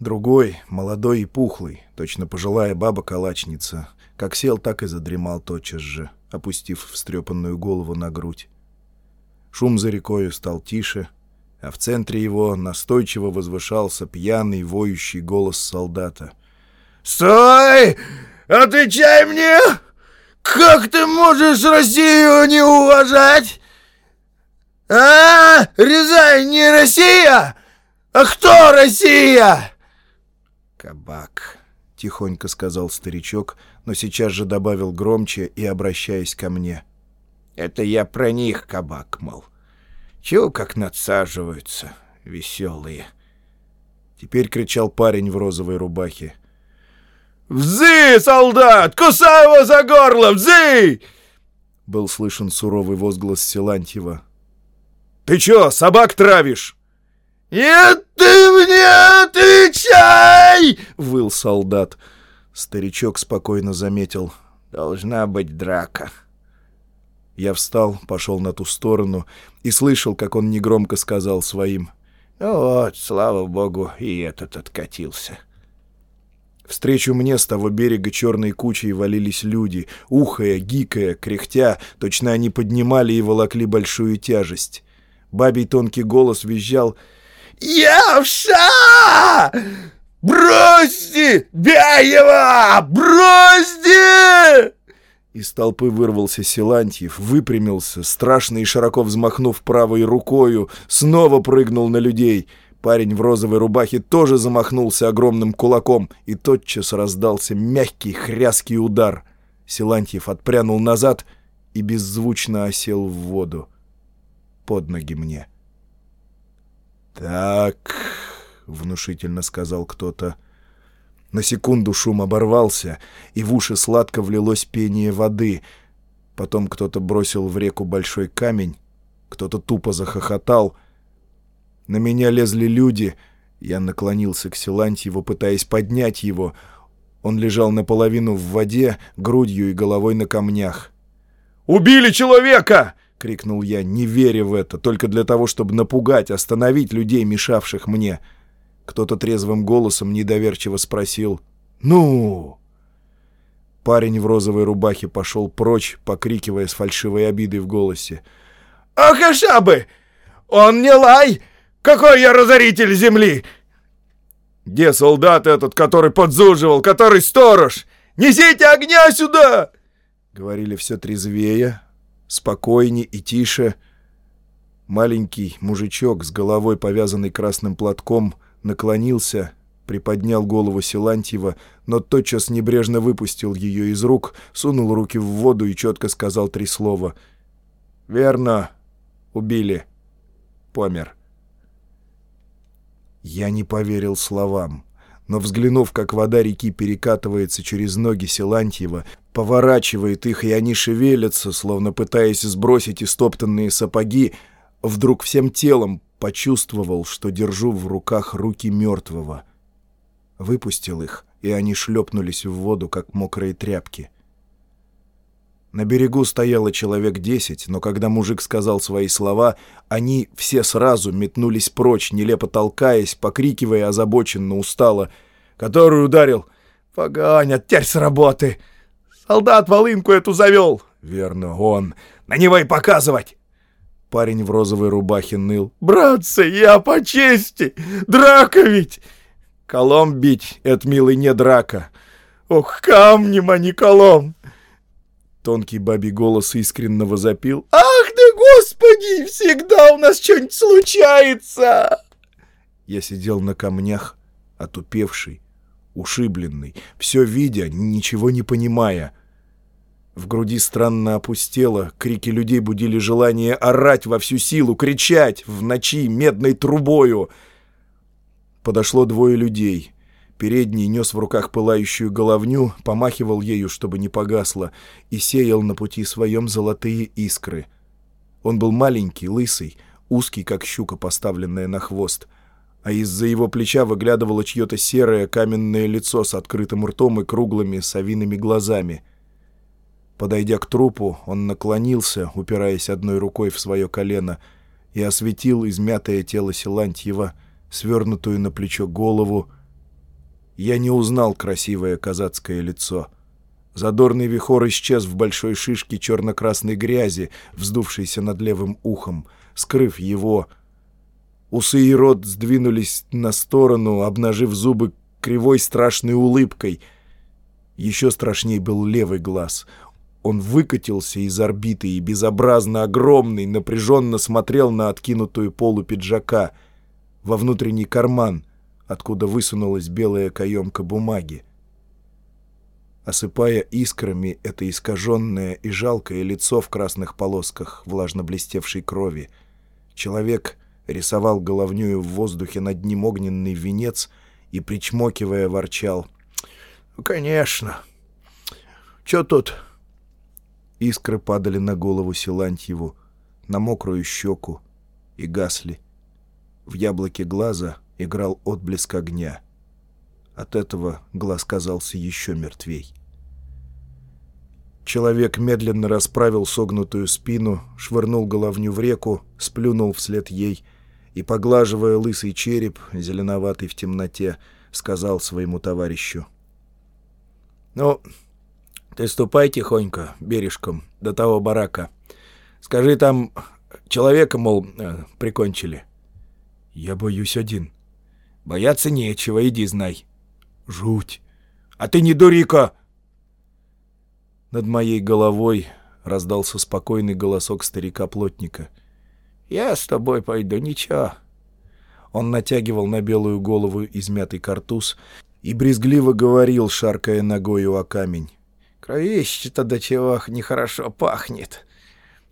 Другой, молодой и пухлый, точно пожилая баба-калачница, как сел, так и задремал тотчас же, опустив встрепанную голову на грудь. Шум за рекою стал тише, а в центре его настойчиво возвышался пьяный, воющий голос солдата. «Стой! Отвечай мне! Как ты можешь Россию не уважать? А, Рязань не Россия? А кто Россия?» «Кабак», — тихонько сказал старичок, но сейчас же добавил громче и обращаясь ко мне. «Это я про них, кабак, мол. Чего как надсаживаются, веселые?» Теперь кричал парень в розовой рубахе. «Взы, солдат! Кусай его за горло! Взы!» Был слышен суровый возглас Силантьева. «Ты чё, собак травишь?» «Нет, ты мне отвечай!» — выл солдат. Старичок спокойно заметил. «Должна быть драка». Я встал, пошел на ту сторону и слышал, как он негромко сказал своим. «Ну вот, слава богу, и этот откатился». Встречу мне с того берега черной кучей валились люди, ухая, гикая, кряхтя, точно они поднимали и волокли большую тяжесть. Бабий тонкий голос визжал «Явша! Бросьте! Его! Бросьте!» Из толпы вырвался Силантьев, выпрямился, страшно и широко взмахнув правой рукою, снова прыгнул на людей — Парень в розовой рубахе тоже замахнулся огромным кулаком, и тотчас раздался мягкий хряский удар. Силантьев отпрянул назад и беззвучно осел в воду. Под ноги мне. «Так», — внушительно сказал кто-то. На секунду шум оборвался, и в уши сладко влилось пение воды. Потом кто-то бросил в реку большой камень, кто-то тупо захохотал — на меня лезли люди. Я наклонился к Силантьеву, пытаясь поднять его. Он лежал наполовину в воде, грудью и головой на камнях. «Убили человека!» — крикнул я, не веря в это, только для того, чтобы напугать, остановить людей, мешавших мне. Кто-то трезвым голосом недоверчиво спросил «Ну?» Парень в розовой рубахе пошел прочь, покрикивая с фальшивой обидой в голосе. «Ах, Ашабы! Он не лай! Какой я разоритель земли! Где солдат этот, который подзуживал, который сторож? Несите огня сюда!» Говорили все трезвее, спокойнее и тише. Маленький мужичок с головой, повязанный красным платком, наклонился, приподнял голову Силантьева, но тотчас небрежно выпустил ее из рук, сунул руки в воду и четко сказал три слова. «Верно, убили. Помер». Я не поверил словам. Но взглянув, как вода реки перекатывается через ноги Силантьева, поворачивает их, и они шевелятся, словно пытаясь сбросить истоптанные сапоги, вдруг всем телом почувствовал, что держу в руках руки мертвого. Выпустил их, и они шлепнулись в воду, как мокрые тряпки. На берегу стояло человек десять, но когда мужик сказал свои слова, они все сразу метнулись прочь, нелепо толкаясь, покрикивая озабоченно, устало. «Который ударил? Погонят, теперь с работы! Солдат волынку эту завел!» «Верно, он! На него и показывать!» Парень в розовой рубахе ныл. «Братцы, я по чести! Драка ведь!» «Колом бить — это, милый, не драка! Ох, камнем, а не колом!» Тонкий бабий голос искренне возопил. «Ах ты, Господи! Всегда у нас что-нибудь случается!» Я сидел на камнях, отупевший, ушибленный, все видя, ничего не понимая. В груди странно опустело, крики людей будили желание орать во всю силу, кричать в ночи медной трубою. Подошло двое людей — Передний нес в руках пылающую головню, помахивал ею, чтобы не погасло, и сеял на пути своем золотые искры. Он был маленький, лысый, узкий, как щука, поставленная на хвост, а из-за его плеча выглядывало чье-то серое каменное лицо с открытым ртом и круглыми совиными глазами. Подойдя к трупу, он наклонился, упираясь одной рукой в свое колено, и осветил измятое тело Силантьева, свернутую на плечо голову, я не узнал красивое казацкое лицо. Задорный вихор исчез в большой шишке черно-красной грязи, вздувшейся над левым ухом, скрыв его. Усы и рот сдвинулись на сторону, обнажив зубы кривой страшной улыбкой. Еще страшней был левый глаз. Он выкатился из орбиты и безобразно огромный напряженно смотрел на откинутую полу пиджака во внутренний карман, откуда высунулась белая каемка бумаги. Осыпая искрами это искаженное и жалкое лицо в красных полосках влажно блестевшей крови, человек рисовал головнюю в воздухе над ним огненный венец и, причмокивая, ворчал. «Ну, «Конечно. Чё тут?» Искры падали на голову Силантьеву, на мокрую щеку и гасли. В яблоке глаза играл отблеск огня. От этого глаз казался еще мертвей. Человек медленно расправил согнутую спину, швырнул головню в реку, сплюнул вслед ей и, поглаживая лысый череп, зеленоватый в темноте, сказал своему товарищу. «Ну, ты ступай тихонько, бережком, до того барака. Скажи, там человека, мол, э, прикончили. Я боюсь один. Бояться нечего, иди знай. Жуть. А ты не дурика! Над моей головой раздался спокойный голосок старика-плотника. «Я с тобой пойду, ничего». Он натягивал на белую голову измятый картуз и брезгливо говорил, шаркая ногою о камень. Кровище-то до чего нехорошо пахнет.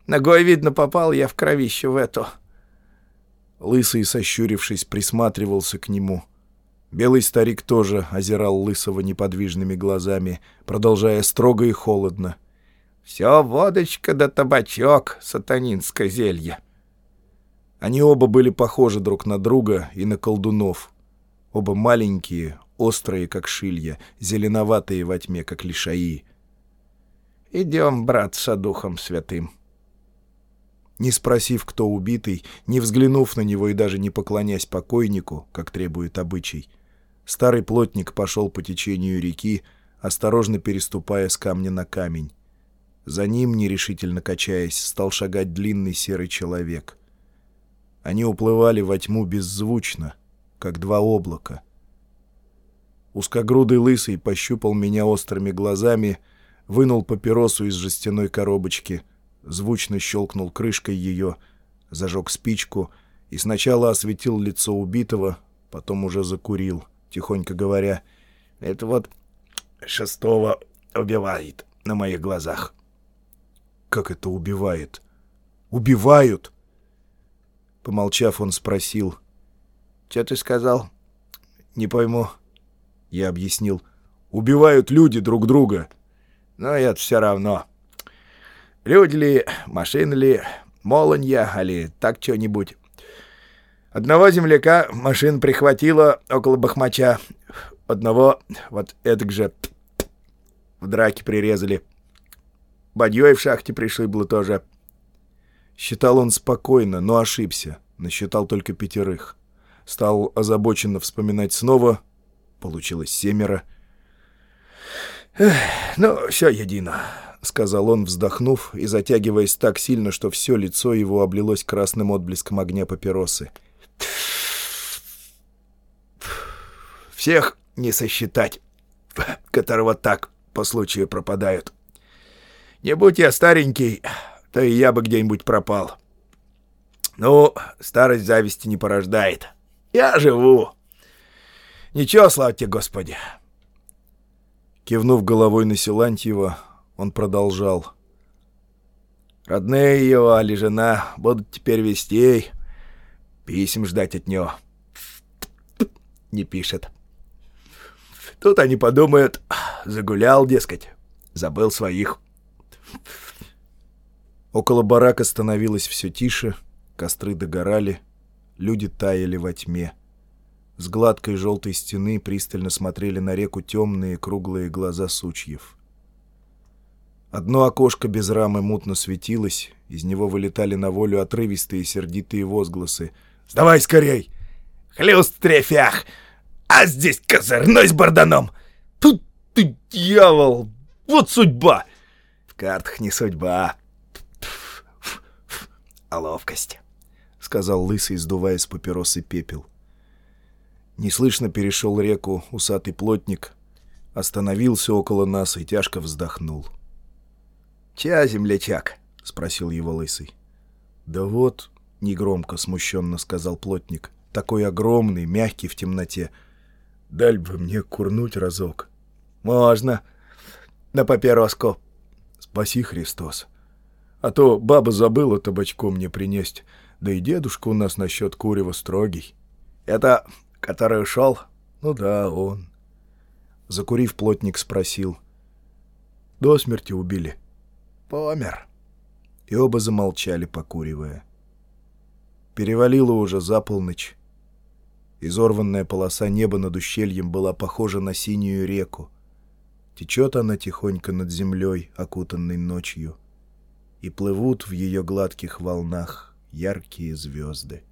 Ногой, видно, попал я в кровище в эту. Лысый, сощурившись, присматривался к нему. Белый старик тоже озирал Лысого неподвижными глазами, продолжая строго и холодно. «Все водочка да табачок, сатанинское зелье». Они оба были похожи друг на друга и на колдунов. Оба маленькие, острые, как шилья, зеленоватые во тьме, как лишаи. Идем, брат, со Духом Святым». Не спросив, кто убитый, не взглянув на него и даже не поклонясь покойнику, как требует обычай, старый плотник пошел по течению реки, осторожно переступая с камня на камень. За ним, нерешительно качаясь, стал шагать длинный серый человек. Они уплывали во тьму беззвучно, как два облака. Узкогрудый лысый пощупал меня острыми глазами — вынул папиросу из жестяной коробочки, звучно щелкнул крышкой ее, зажег спичку и сначала осветил лицо убитого, потом уже закурил, тихонько говоря, «Это вот шестого убивает на моих глазах». «Как это убивает?» «Убивают!» Помолчав, он спросил, «Че ты сказал?» «Не пойму». Я объяснил, «Убивают люди друг друга». Но это все равно. Люди ли, машины ли, молонья, или так что-нибудь. Одного земляка машин прихватила около Бахмача. Одного вот эдак же в драке прирезали. Бадьей в шахте пришли было тоже. Считал он спокойно, но ошибся. Насчитал только пятерых. Стал озабоченно вспоминать снова. Получилось семеро — «Ну, все едино», — сказал он, вздохнув и затягиваясь так сильно, что все лицо его облилось красным отблеском огня папиросы. «Всех не сосчитать, которого так по случаю пропадают. Не будь я старенький, то и я бы где-нибудь пропал. Ну, старость зависти не порождает. Я живу. Ничего, слава тебе, Господи». Кивнув головой на Силантьева, он продолжал. «Родные его, али жена, будут теперь вестей, писем ждать от него. Не пишет. Тут они подумают, загулял, дескать, забыл своих». Около барака становилось все тише, костры догорали, люди таяли во тьме. С гладкой желтой стены пристально смотрели на реку темные круглые глаза сучьев. Одно окошко без рамы мутно светилось, из него вылетали на волю отрывистые сердитые возгласы. «Сдавай скорей! Хлюст трефях! А здесь козырной с барданом! Тут ты дьявол! Вот судьба! В картах не судьба, а ловкость. сказал Лысый, сдувая с папиросы пепел. Неслышно перешел реку усатый плотник, остановился около нас и тяжко вздохнул. «Ча, землячак?» — спросил его Лысый. «Да вот», — негромко, смущенно сказал плотник, — «такой огромный, мягкий в темноте. Даль бы мне курнуть разок». «Можно. На папироску». «Спаси, Христос. А то баба забыла табачком мне принесть, да и дедушка у нас насчет курева строгий». «Это который ушел?» «Ну да, он». Закурив, плотник спросил. «До смерти убили?» «Помер» и оба замолчали, покуривая. Перевалило уже за полночь. Изорванная полоса неба над ущельем была похожа на синюю реку. Течет она тихонько над землей, окутанной ночью, и плывут в ее гладких волнах яркие звезды.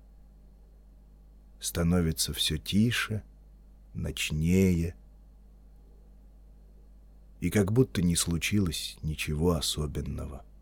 Становится все тише, ночнее, и как будто не случилось ничего особенного. —